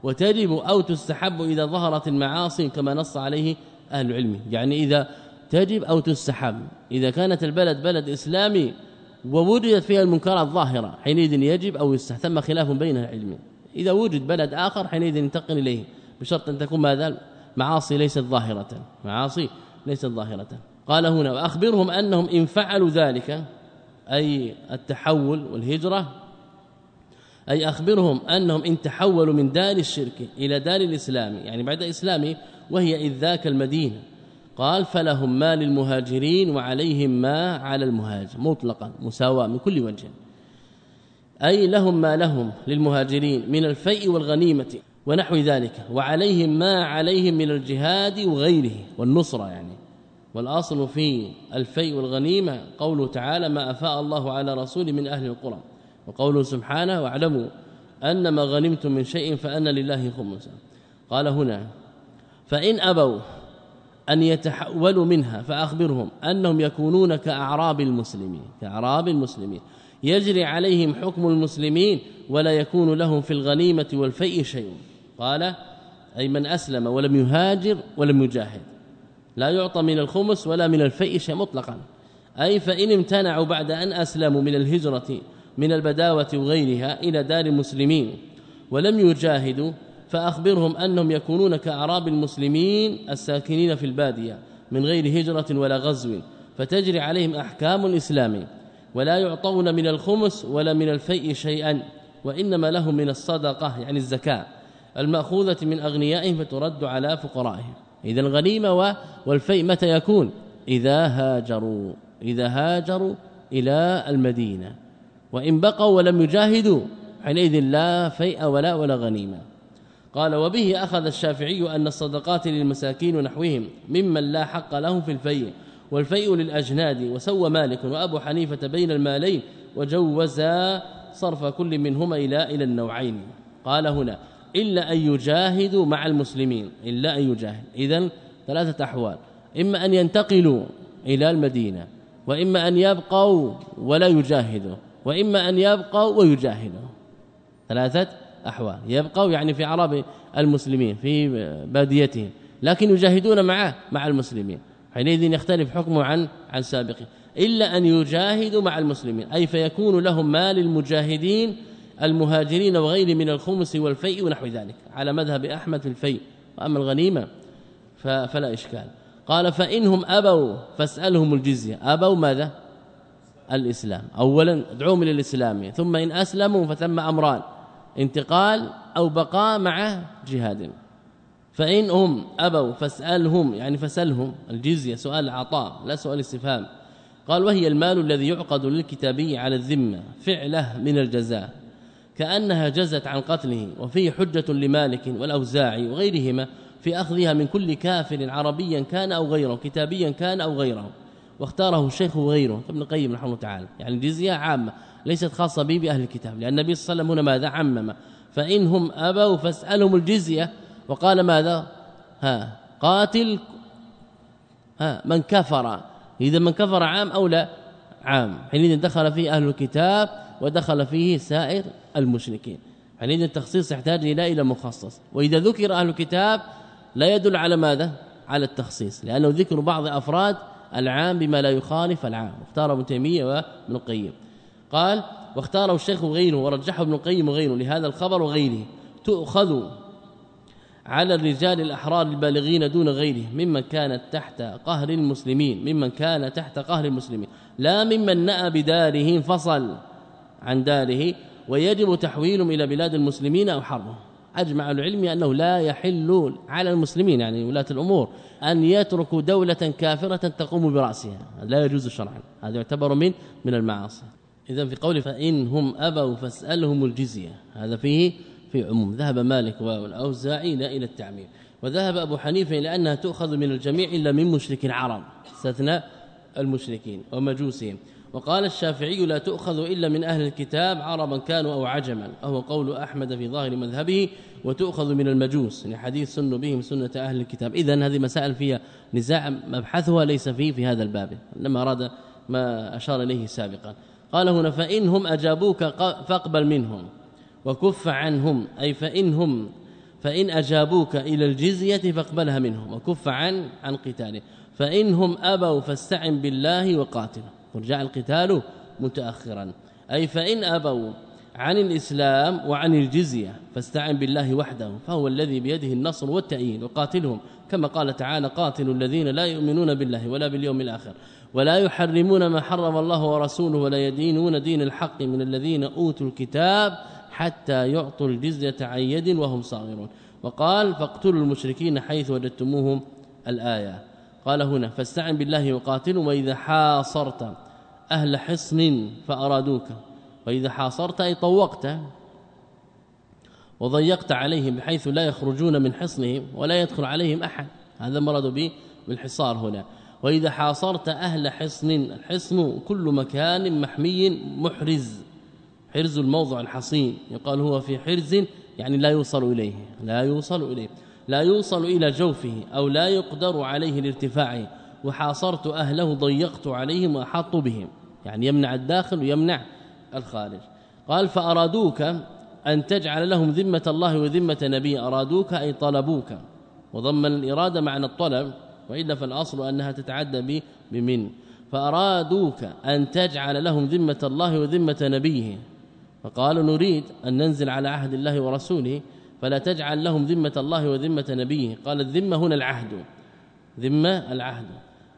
وتجب أو تستحب إذا ظهرت المعاصي كما نص عليه أهل العلم. يعني إذا تجب أو تستحب إذا كانت البلد بلد إسلامي ووجدت فيها المنكرات ظاهرة حينئذ يجب أو يستحب ثم خلاف بين العلم. إذا وجد بلد آخر حينئذ ينتقل إليه بشرط أن تكون ماذا؟ معاصي ليست ظاهرة. معاصي ليست ظاهرة. قال هنا وأخبرهم أنهم إن فعلوا ذلك أي التحول والهجرة أي أخبرهم أنهم إن تحولوا من دار الشرك إلى دار الإسلام يعني بعد إسلامه وهي إذ ذاك المدينة. قال فلهم ما للمهاجرين وعليهم ما على المهاجر. مطلقا مساواة من كل وجه. أي لهم ما لهم للمهاجرين من الفيء والغنيمة ونحو ذلك وعليهم ما عليهم من الجهاد وغيره والنصرة يعني. والأصل في الفيء والغنيمة قوله تعالى ما أفاء الله على رسول من أهل القرى. وقوله سبحانه واعلموا ان ما غنمتم من شيء فان لله خمسا قال هنا فإن أبوا أن يتحولوا منها فأخبرهم أنهم يكونون كأعراب المسلمين كأعراب المسلمين. يجري عليهم حكم المسلمين ولا يكون لهم في الغنيمة والفيء شيء. قال أي من أسلم ولم يهاجر ولم يجاهد. لا يعطى من الخمس ولا من الفيء شيء مطلقا. أي فإن امتنعوا بعد أن أسلموا من الهجرة من البداوة وغيرها إلى دار المسلمين ولم يجاهدوا فأخبرهم أنهم يكونون كأعراب المسلمين الساكنين في البادية من غير هجرة ولا غزو فتجري عليهم أحكام الإسلام ولا يعطون من الخمس ولا من الفيء شيئا وإنما لهم من الصدقة يعني الزكاة المأخوذة من أغنيائهم فترد على فقرائهم. اذا الغنيمه والفيء متى يكون؟ إذا هاجروا إذا هاجروا إلى المدينة. وإن بقوا ولم يجاهدوا حينئذ لا فيء ولا ولا غنيمة. قال وبه أخذ الشافعي أن الصدقات للمساكين ونحوهم ممن لا حق لهم في الفيء والفيء للأجناد. وسوى مالك وأبو حنيفة بين المالين وجوزا صرف كل منهما إلى إلى النوعين. قال هنا إلا أن يجاهدوا مع المسلمين إلا أن يجاهد. اذا ثلاثة أحوال. إما أن ينتقلوا إلى المدينة وإما أن يبقوا ولا يجاهدوا. وإما أن يبقوا ويجاهدوا ثلاثة أحوال. يبقوا يعني في اعراب المسلمين في باديتهم لكن يجاهدون معه مع المسلمين. حينئذ يختلف حكمه عن عن سابقه. إلا أن يجاهدوا مع المسلمين. أي فيكون لهم مال المجاهدين المهاجرين وغير من الخمس والفيء ونحو ذلك. على مذهب أحمد في الفيء. وأما الغنيمة فلا إشكال. قال فإنهم أبوا فاسألهم الجزية. أبوا ماذا؟ الإسلام. اولا ادعوهم إلى الإسلام. ثم إن أسلموا فثم أمران. انتقال أو بقاء مع جهاد. فإن هم أبوا فاسألهم يعني فسلهم الجزية سؤال العطاء لا سؤال استفهام. قال وهي المال الذي يعقد للكتابي على الذمة فعلة من الجزاء. كأنها جزت عن قتله وفيه حجة لمالك والاوزاعي وغيرهما في أخذها من كل كافر عربيا كان أو غيره كتابيا كان أو غيره. واختاره الشيخ وغيره ابن القيم رحمه الله تعالى. يعني الجزيه عامة ليست خاصة به بأهل الكتاب لأن النبي صلى الله عليه وسلم هنا ماذا عمم؟ فانهم أبوا فاسألهم الجزية وقال ماذا؟ ها قاتل ها من كفر. إذا من كفر عام أو لا؟ عام. حينئذ دخل فيه أهل الكتاب ودخل فيه سائر المشركين. حينئذ التخصيص يحتاج إلى إلى مخصص. وإذا ذكر أهل الكتاب لا يدل على ماذا؟ على التخصيص. لأنه ذكر بعض أفراد العام بما لا يخالف العام. اختار ابن تيمية وابن القيم. قال واختاره الشيخ وغيره ورجحه ابن القيم وغيره لهذا الخبر وغيره. تؤخذ على الرجال الأحرار البالغين دون غيره ممن كانت تحت قهر المسلمين ممن كان تحت قهر المسلمين. لا ممن نأى بداره فصل عن داره ويجب تحويلهم إلى بلاد المسلمين أو حربهم أجمع العلم أنه لا يحل على المسلمين يعني ولاة الأمور أن يتركوا دولة كافرة تقوم برأسها. لا يجوز شرعا. هذا يعتبر من من المعاصي. اذا في قوله فإن هم أبوا فاسألهم الجزية. هذا فيه في عموم. ذهب مالك والأوزاعي إلى التعميم وذهب أبو حنيفة إلى أنها تؤخذ من الجميع إلا من مشرك العرب استثناء المشركين ومجوسهم. وقال الشافعي لا تؤخذ إلا من أهل الكتاب عربا كانوا أو عجما وهو قول أحمد في ظاهر مذهبه وتؤخذ من المجوس يعني حديث سن بهم سنة أهل الكتاب. إذا هذه مسائل فيها نزاع مبحثها ليس فيه في هذا الباب لما أراد ما أشار إليه سابقا. قال هنا فإنهم أجابوك فاقبل منهم وكف عنهم أي فإنهم فإن أجابوك إلى الجزية فاقبلها منهم وكف عن عن قتاله. فإنهم أبوا فاستعن بالله وقاتل ورجع القتال متأخرا. أي فإن أبوا عن الإسلام وعن الجزية فاستعن بالله وحده فهو الذي بيده النصر والتأييد وقاتلهم. كما قال تعالى قاتلوا الذين لا يؤمنون بالله ولا باليوم الآخر ولا يحرمون ما حرم الله ورسوله ولا يدينون دين الحق من الذين أوتوا الكتاب حتى يعطوا الجزية عن يد وهم صاغرون. وقال فاقتلوا المشركين حيث وجدتموهم الآية. قال هنا فاستعن بالله وقاتلوا وإذا حاصرت أهل حصن فأرادوك. وإذا حاصرت أي طوقت وضيقت عليهم بحيث لا يخرجون من حصنهم ولا يدخل عليهم أحد. هذا مرض به بالحصار هنا. وإذا حاصرت أهل حصن الحصن كل مكان محمي محرز حرز الموضع الحصين. يقال هو في حرز يعني لا يوصل إليه لا يوصل إليه لا يوصل إلى جوفه أو لا يقدر عليه الارتفاع وحاصرت أهله ضيقت عليهم وأحاطوا بهم. يعني يمنع الداخل ويمنع الخارج. قال فأرادوك أن تجعل لهم ذمة الله وذمة نبي. أرادوك أي طلبوك. وضمن الإرادة معنى الطلب وإلا فالأصل أنها تتعدى بمن. فأرادوك أن تجعل لهم ذمة الله وذمة نبيه. فقالوا نريد أن ننزل على عهد الله ورسوله فلا تجعل لهم ذمة الله وذمة نبيه. قال الذمة هنا العهد. ذمة العهد.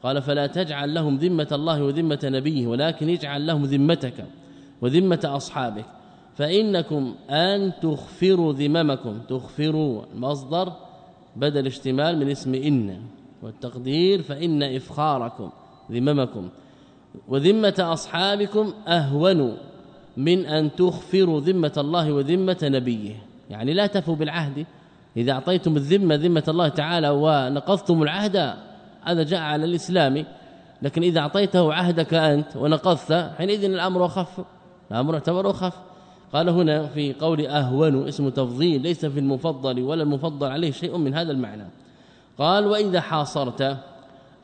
قال فلا تجعل لهم ذمة الله وذمة نبيه ولكن اجعل لهم ذمتك وذمة أصحابك فإنكم أن تخفروا ذممكم تخفروا المصدر بدل اشتمال من اسم إن والتقدير فإن إفخاركم ذممكم وذمة أصحابكم أهون من أن تخفروا ذمة الله وذمة نبيه. يعني لا تفوا بالعهد إذا أعطيتم الذمة ذمة الله تعالى ونقضتم العهد هذا جاء على الإسلام لكن إذا أعطيته عهدك أنت ونقضت حينئذ الأمر أخف الأمر اعتبر أخف قال هنا في قول أهون اسم تفضيل ليس في المفضل ولا المفضل عليه شيء من هذا المعنى. قال وإذا حاصرت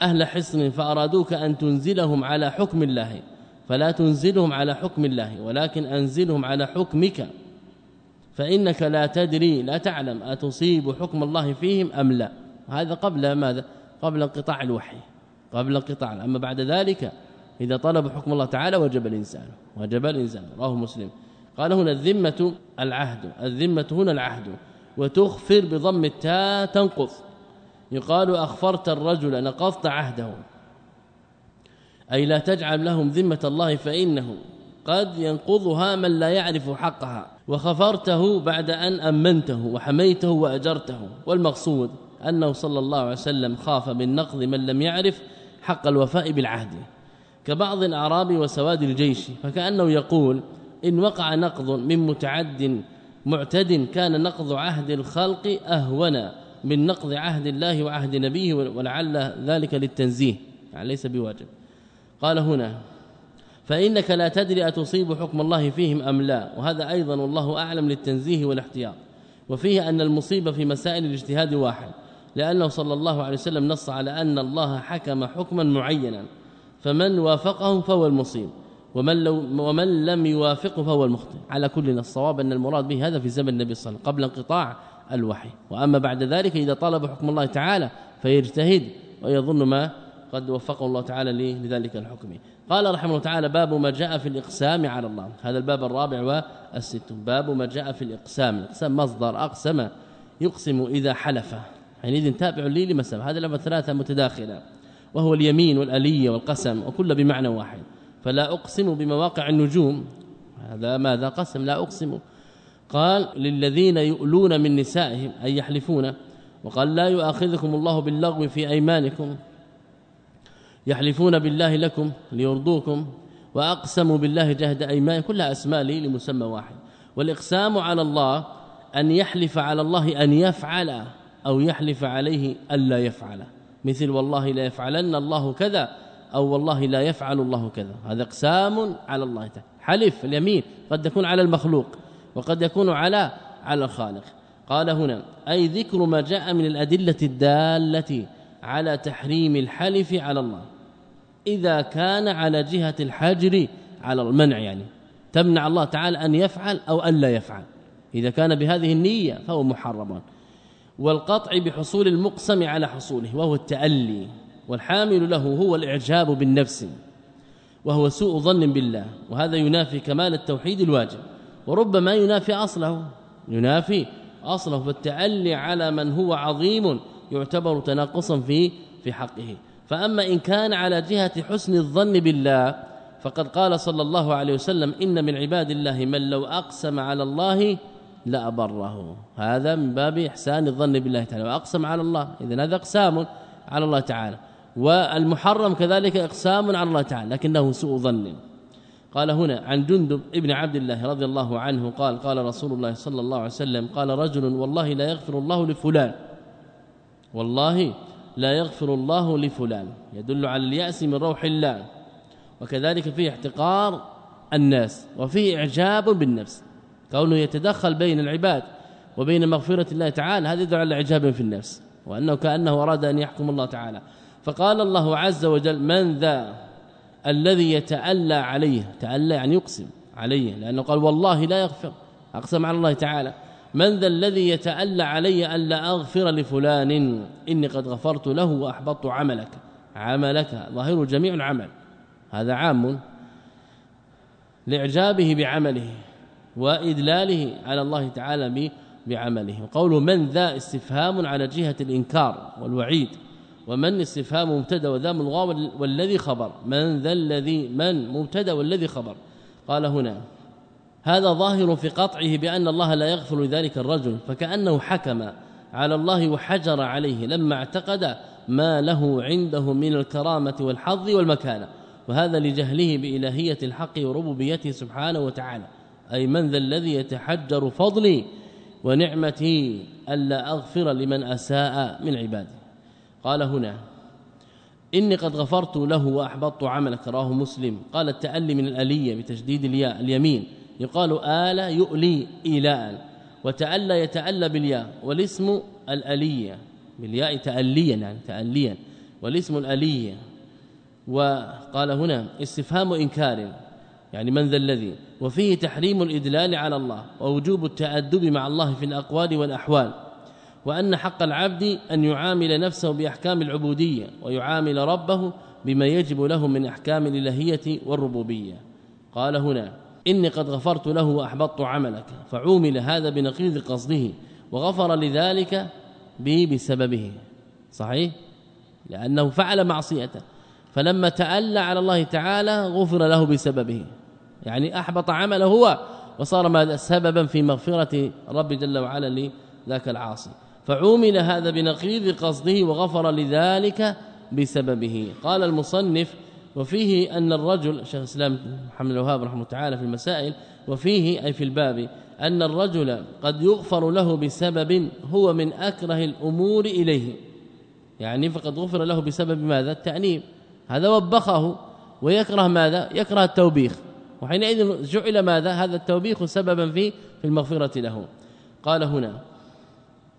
أهل حصن فأرادوك أن تنزلهم على حكم الله فلا تنزلهم على حكم الله ولكن أنزلهم على حكمك فإنك لا تدري لا تعلم أتصيب حكم الله فيهم أم لا. هذا قبل ماذا؟ قبل انقطاع الوحي قبل انقطاع أما بعد ذلك إذا طلب حكم الله تعالى وجب الإنسان وجب الإنسان رواه مسلم. قال هنا الذمة العهد الذمة هنا العهد وتغفر بضم التاء تنقض يقال أخفرت الرجل نقضت عهده. أي لا تجعل لهم ذمة الله فإنه قد ينقضها من لا يعرف حقها. وخفرته بعد أن أمنته وحميته وأجرته. والمقصود أنه صلى الله عليه وسلم خاف من نقض من لم يعرف حق الوفاء بالعهد. كبعض الأعراب وسواد الجيش فكأنه يقول إن وقع نقض من متعد معتد كان نقض عهد الخلق أهون من نقض عهد الله وعهد نبيه ولعل ذلك للتنزيه. يعني ليس بواجب. قال هنا فإنك لا تدري أتصيب حكم الله فيهم أم لا. وهذا أيضا والله أعلم للتنزيه والاحتياط. وفيه أن المصيبة في مسائل الاجتهاد واحد. لأنه صلى الله عليه وسلم نص على أن الله حكم حكما معينا فمن وافقه فهو المصيب ومن لو ومن لم يوافقه فهو المخطئ. على كل الصواب أن المراد به هذا في زمن النبي صلى الله عليه وسلم قبل انقطاع الوحي. وأما بعد ذلك إذا طلب حكم الله تعالى فيجتهد ويظن ما قد وفقه الله تعالى لذلك الحكم. قال رحمه الله تعالى باب ما جاء في الإقسام على الله هذا الباب الرابع والست باب ما جاء في الإقسام الإقسام مصدر أقسم يقسم إذا حلف. حينئذ تابع لي لمسألة. هذا لما ثلاثة متداخلة. وهو اليمين والألية والقسم وكل بمعنى واحد. فلا أقسم بمواقع النجوم. هذا ماذا قسم؟ لا أقسم. قال للذين يؤلون من نسائهم أي يحلفون. وقال لا يؤاخذكم الله باللغو في أيمانكم. يحلفون بالله لكم ليرضوكم. واقسموا بالله جهد ايمان كلها أسماء لي لمسمى واحد. والإقسام على الله أن يحلف على الله أن يفعل. أو يحلف عليه ألا يفعل. مثل والله لا يفعلن الله كذا أو والله لا يفعل الله كذا. هذا اقسام على الله تعالى. حلف اليمين قد يكون على المخلوق وقد يكون على على الخالق. قال هنا أي ذكر ما جاء من الأدلة الدالة على تحريم الحلف على الله. إذا كان على جهة الحجر على المنع يعني. تمنع الله تعالى أن يفعل أو أن لا يفعل. إذا كان بهذه النية فهو محرم. والقطع بحصول المقسم على حصوله وهو التألي والحامل له هو الإعجاب بالنفس وهو سوء ظن بالله وهذا ينافي كمال التوحيد الواجب وربما ينافي أصله ينافي أصله فالتعلي على من هو عظيم يعتبر تناقصا في في حقه. فأما إن كان على جهة حسن الظن بالله فقد قال صلى الله عليه وسلم إن من عباد الله من لو أقسم على الله لابره هذا من باب إحسان الظن بالله تعالى وأقسم على الله. اذا هذا إقسام على الله تعالى والمحرم كذلك إقسام على الله تعالى لكنه سوء ظن. قال هنا عن جندب ابن عبد الله رضي الله عنه قال قال رسول الله صلى الله عليه وسلم قال رجل والله لا يغفر الله لفلان. والله لا يغفر الله لفلان. يدل على اليأس من روح الله. وكذلك فيه احتقار الناس وفيه إعجاب بالنفس. كونه يتدخل بين العباد وبين مغفرة الله تعالى هذا يدل على إعجاب في النفس وأنه كأنه أراد أن يحكم الله تعالى. فقال الله عز وجل من ذا الذي يتألى عليه؟ تألى يعني يقسم عليه لأنه قال والله لا يغفر. أقسم على الله تعالى من ذا الذي يتألى علي الا أغفر لفلان؟ إني قد غفرت له وأحبطت عملك. عملك ظاهر جميع العمل هذا عام لإعجابه بعمله. وإدلاله على الله تعالى بعمله. وقوله من ذا استفهام على جهة الإنكار والوعيد ومن استفهام مبتدأ وذام الواو والذي خبر. من ذا الذي من مبتدأ والذي خبر. قال هنا هذا ظاهر في قطعه بأن الله لا يغفر لذلك الرجل فكأنه حكم على الله وحجر عليه لما اعتقد ما له عنده من الكرامة والحظ والمكانة. وهذا لجهله بإلهية الحق وربوبيته سبحانه وتعالى. أي من ذا الذي يتحجر فضلي ونعمتي ألا أغفر لمن أساء من عباده قال هنا إني قد غفرت له وأحبطت عملك راه مسلم. قال التألي من الألية بتشديد الياء اليمين. يقال آل يؤلي إيلاء. وتألى يتألى بالياء والاسم الألية. بالياء تأليا يعني تأليا. والاسم الألية. وقال هنا استفهام إنكار. يعني من ذا الذي؟ وفيه تحريم الإدلال على الله ووجوب التأدب مع الله في الأقوال والأحوال وأن حق العبد أن يعامل نفسه بأحكام العبودية ويعامل ربه بما يجب له من أحكام الإلهية والربوبية. قال هنا إني قد غفرت له وأحبطت عملك فعومل هذا بنقيض قصده وغفر لذلك به بسببه. صحيح؟ لأنه فعل معصية فلما تألى على الله تعالى غفر له بسببه. يعني أحبط عمله هو وصار سببا في مغفرة رب جل وعلا لذاك العاصي. فعومل هذا بنقيض قصده وغفر لذلك بسببه. قال المصنف وفيه أن الرجل شيخ الإسلام محمد الوهاب رحمه الله تعالى في المسائل وفيه أي في الباب أن الرجل قد يغفر له بسبب هو من أكره الأمور إليه. يعني فقد غفر له بسبب ماذا؟ التأنيب. هذا وبخه. ويكره ماذا؟ يكره التوبيخ. وحينئذ جعل ماذا؟ هذا التوبيخ سببا في في المغفرة له. قال هنا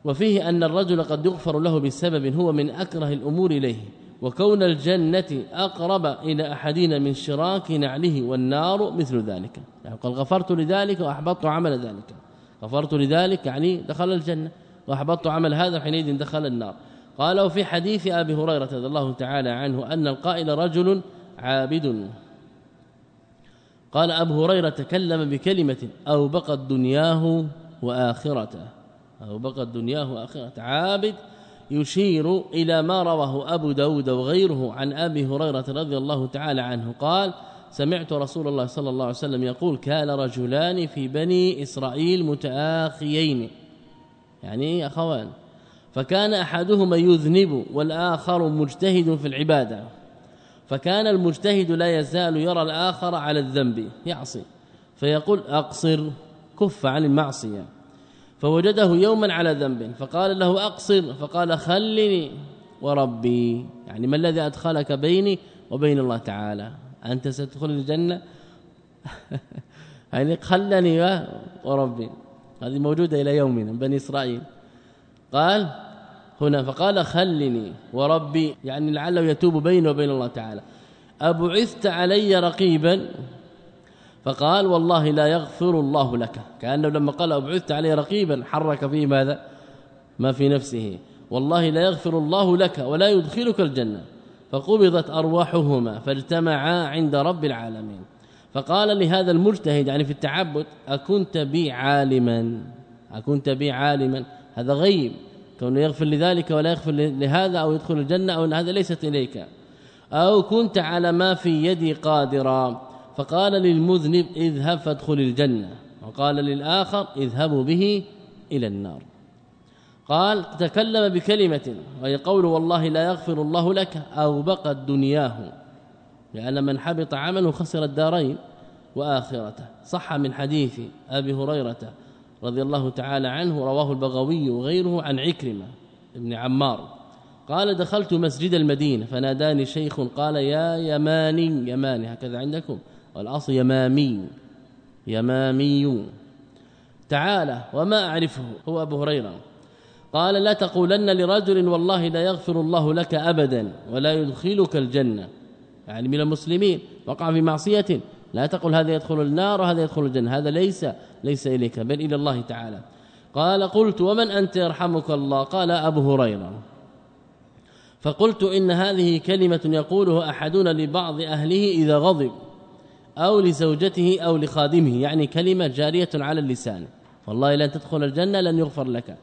وفيه أن الرجل قد يغفر له بسبب هو من أكره الأمور إليه وكون الجنة أقرب إلى أحدنا من شراك نعله والنار مثل ذلك. يعني قال غفرت لذلك وأحبطت عمل ذلك. غفرت لذلك يعني دخل الجنة وأحبطت عمل هذا حينئذ دخل النار. قال وفي حديث أبي هريرة رضي الله تعالى عنه أن القائل رجل عابد. قال أبو هريرة تكلم بكلمة أو بقت دنياه وآخرته. أو بقت دنياه وآخرته. عابد يشير إلى ما رواه أبو داود وغيره عن أبي هريرة رضي الله تعالى عنه. قال سمعت رسول الله صلى الله عليه وسلم يقول كان رجلان في بني إسرائيل متآخيين. يعني أخوان فكان أحدهما يذنب والآخر مجتهد في العبادة. فكان المجتهد لا يزال يرى الآخر على الذنب يعصي. فيقول أقصر كف عن المعصية. فوجده يوما على ذنب فقال له أقصر. فقال خلني وربي. يعني ما الذي أدخلك بيني وبين الله تعالى؟ أنت ستدخل الجنة؟ يعني خلني وربي. هذه موجودة إلى يومنا بني إسرائيل. قال هنا فقال خلني وربي يعني لعله يتوب بينه وبين الله تعالى. أبعثت علي رقيبا؟ فقال والله لا يغفر الله لك. كأنه لما قال أبعثت عليه رقيبا حرك فيه ماذا؟ ما في نفسه. والله لا يغفر الله لك ولا يدخلك الجنة. فقبضت أرواحهما فاجتمعا عند رب العالمين. فقال لهذا المجتهد يعني في التعبد أكنت بي عالما؟ أكنت بي عالما؟ هذا غيب. كونه يغفر لذلك ولا يغفر لهذا أو يدخل الجنة أو أن هذا ليست إليك. أو كنت على ما في يدي قادرا. فقال للمذنب اذهب فادخل الجنة. وقال للآخر اذهبوا به إلى النار. قال تكلم بكلمة وهي قول والله لا يغفر الله لك أو بقت دنياه لأن من حبط عمله خسر الدارين وآخرته. صح من حديث أبي هريرة. رضي الله تعالى عنه رواه البغوي وغيره عن عكرمة ابن عمار. قال دخلت مسجد المدينة فناداني شيخ قال يا يماني يماني هكذا عندكم؟ والأصل يمامي يمامي. تعالى وما أعرفه؟ هو أبو هريرة. قال لا تقولن لرجل والله لا يغفر الله لك ابدا ولا يدخلك الجنة. يعني من المسلمين وقع في معصية. لا تقل هذا يدخل النار وهذا يدخل الجنة هذا ليس ليس إليك بل إلى الله تعالى. قال قلت ومن أنت يرحمك الله؟ قال أبو هريرة. فقلت إن هذه كلمة يقولها أحدنا لبعض أهله إذا غضب أو لزوجته أو لخادمه يعني كلمة جارية على اللسان. والله لن تدخل الجنة لن يغفر لك.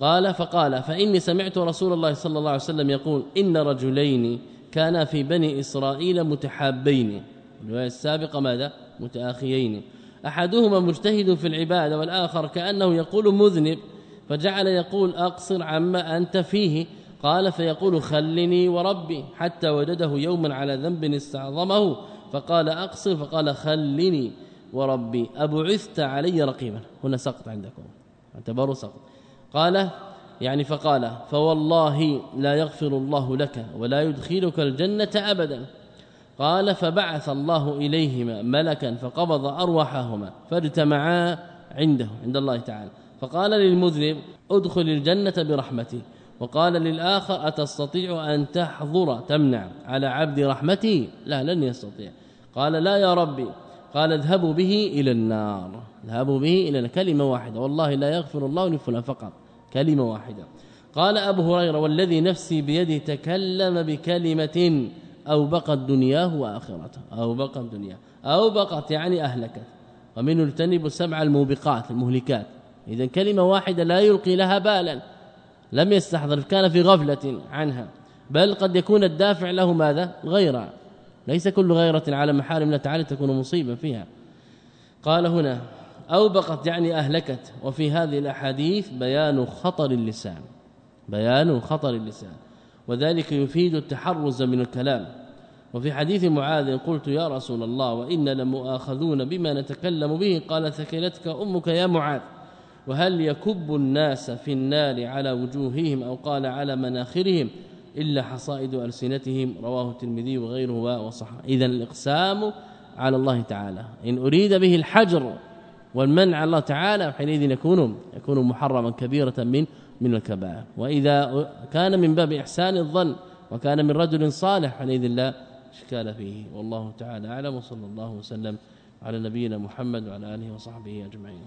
قال فقال فإني سمعت رسول الله صلى الله عليه وسلم يقول إن رجلين كانا في بني إسرائيل متحابين. الرواية السابقة ماذا؟ متآخيين أحدهما مجتهد في العبادة والآخر كأنه يقول مذنب فجعل يقول أقصر عما أنت فيه. قال فيقول خلني وربي حتى وجده يوما على ذنب استعظمه. فقال أقصر فقال خلني وربي. أبعثت علي رقيبا. هنا سقط عندكم. اعتبروا سقط. قال يعني فقال فوالله لا يغفر الله لك ولا يدخلك الجنة أبدا. قال فبعث الله إليهما ملكا فقبض أرواحهما فاجتمعا عنده عند الله تعالى. فقال للمذنب ادخل الجنة برحمتي. وقال للآخر أتستطيع أن تحضر تمنع على عبد رحمتي؟ لا لن يستطيع. قال لا يا ربي. قال اذهبوا به إلى النار. اذهبوا به إلى كلمة واحدة. والله لا يغفر الله لفلان فقط. كلمة واحدة. قال أبو هريرة والذي نفسي بيده تكلم بكلمة أو بقت دنياه وآخرته أو بقت دنياه أو بقت يعني أهلكت. ومنه اجتنب السبع الموبقات المهلكات. إذا كلمة واحدة لا يلقي لها بالا. لم يستحضر كان في غفلة عنها. بل قد يكون الدافع له ماذا؟ غيرها ليس كل غيرة على محارم الله تعالى تكون مصيبا فيها. قال هنا أو بقت يعني أهلكت. وفي هذه الأحاديث بيان خطر اللسان. بيان خطر اللسان. وذلك يفيد التحرز من الكلام. وفي حديث معاذ قلت يا رسول الله وإن لمؤاخذون بما نتكلم به قال ثكلتك أمك يا معاذ. وهل يكب الناس في النار على وجوههم أو قال على مناخرهم إلا حصائد ألسنتهم؟ رواه الترمذي وغيره وصح. إذا الإقسام على الله تعالى. إن أريد به الحجر والمنع الله تعالى حينئذ يكون يكون محرما كبيرة من من الكبائر. وإذا كان من باب إحسان الظن وكان من رجل صالح حينئذ لا إشكال فيه. والله تعالى أعلم وصلى الله وسلم على نبينا محمد وعلى آله وصحبه أجمعين.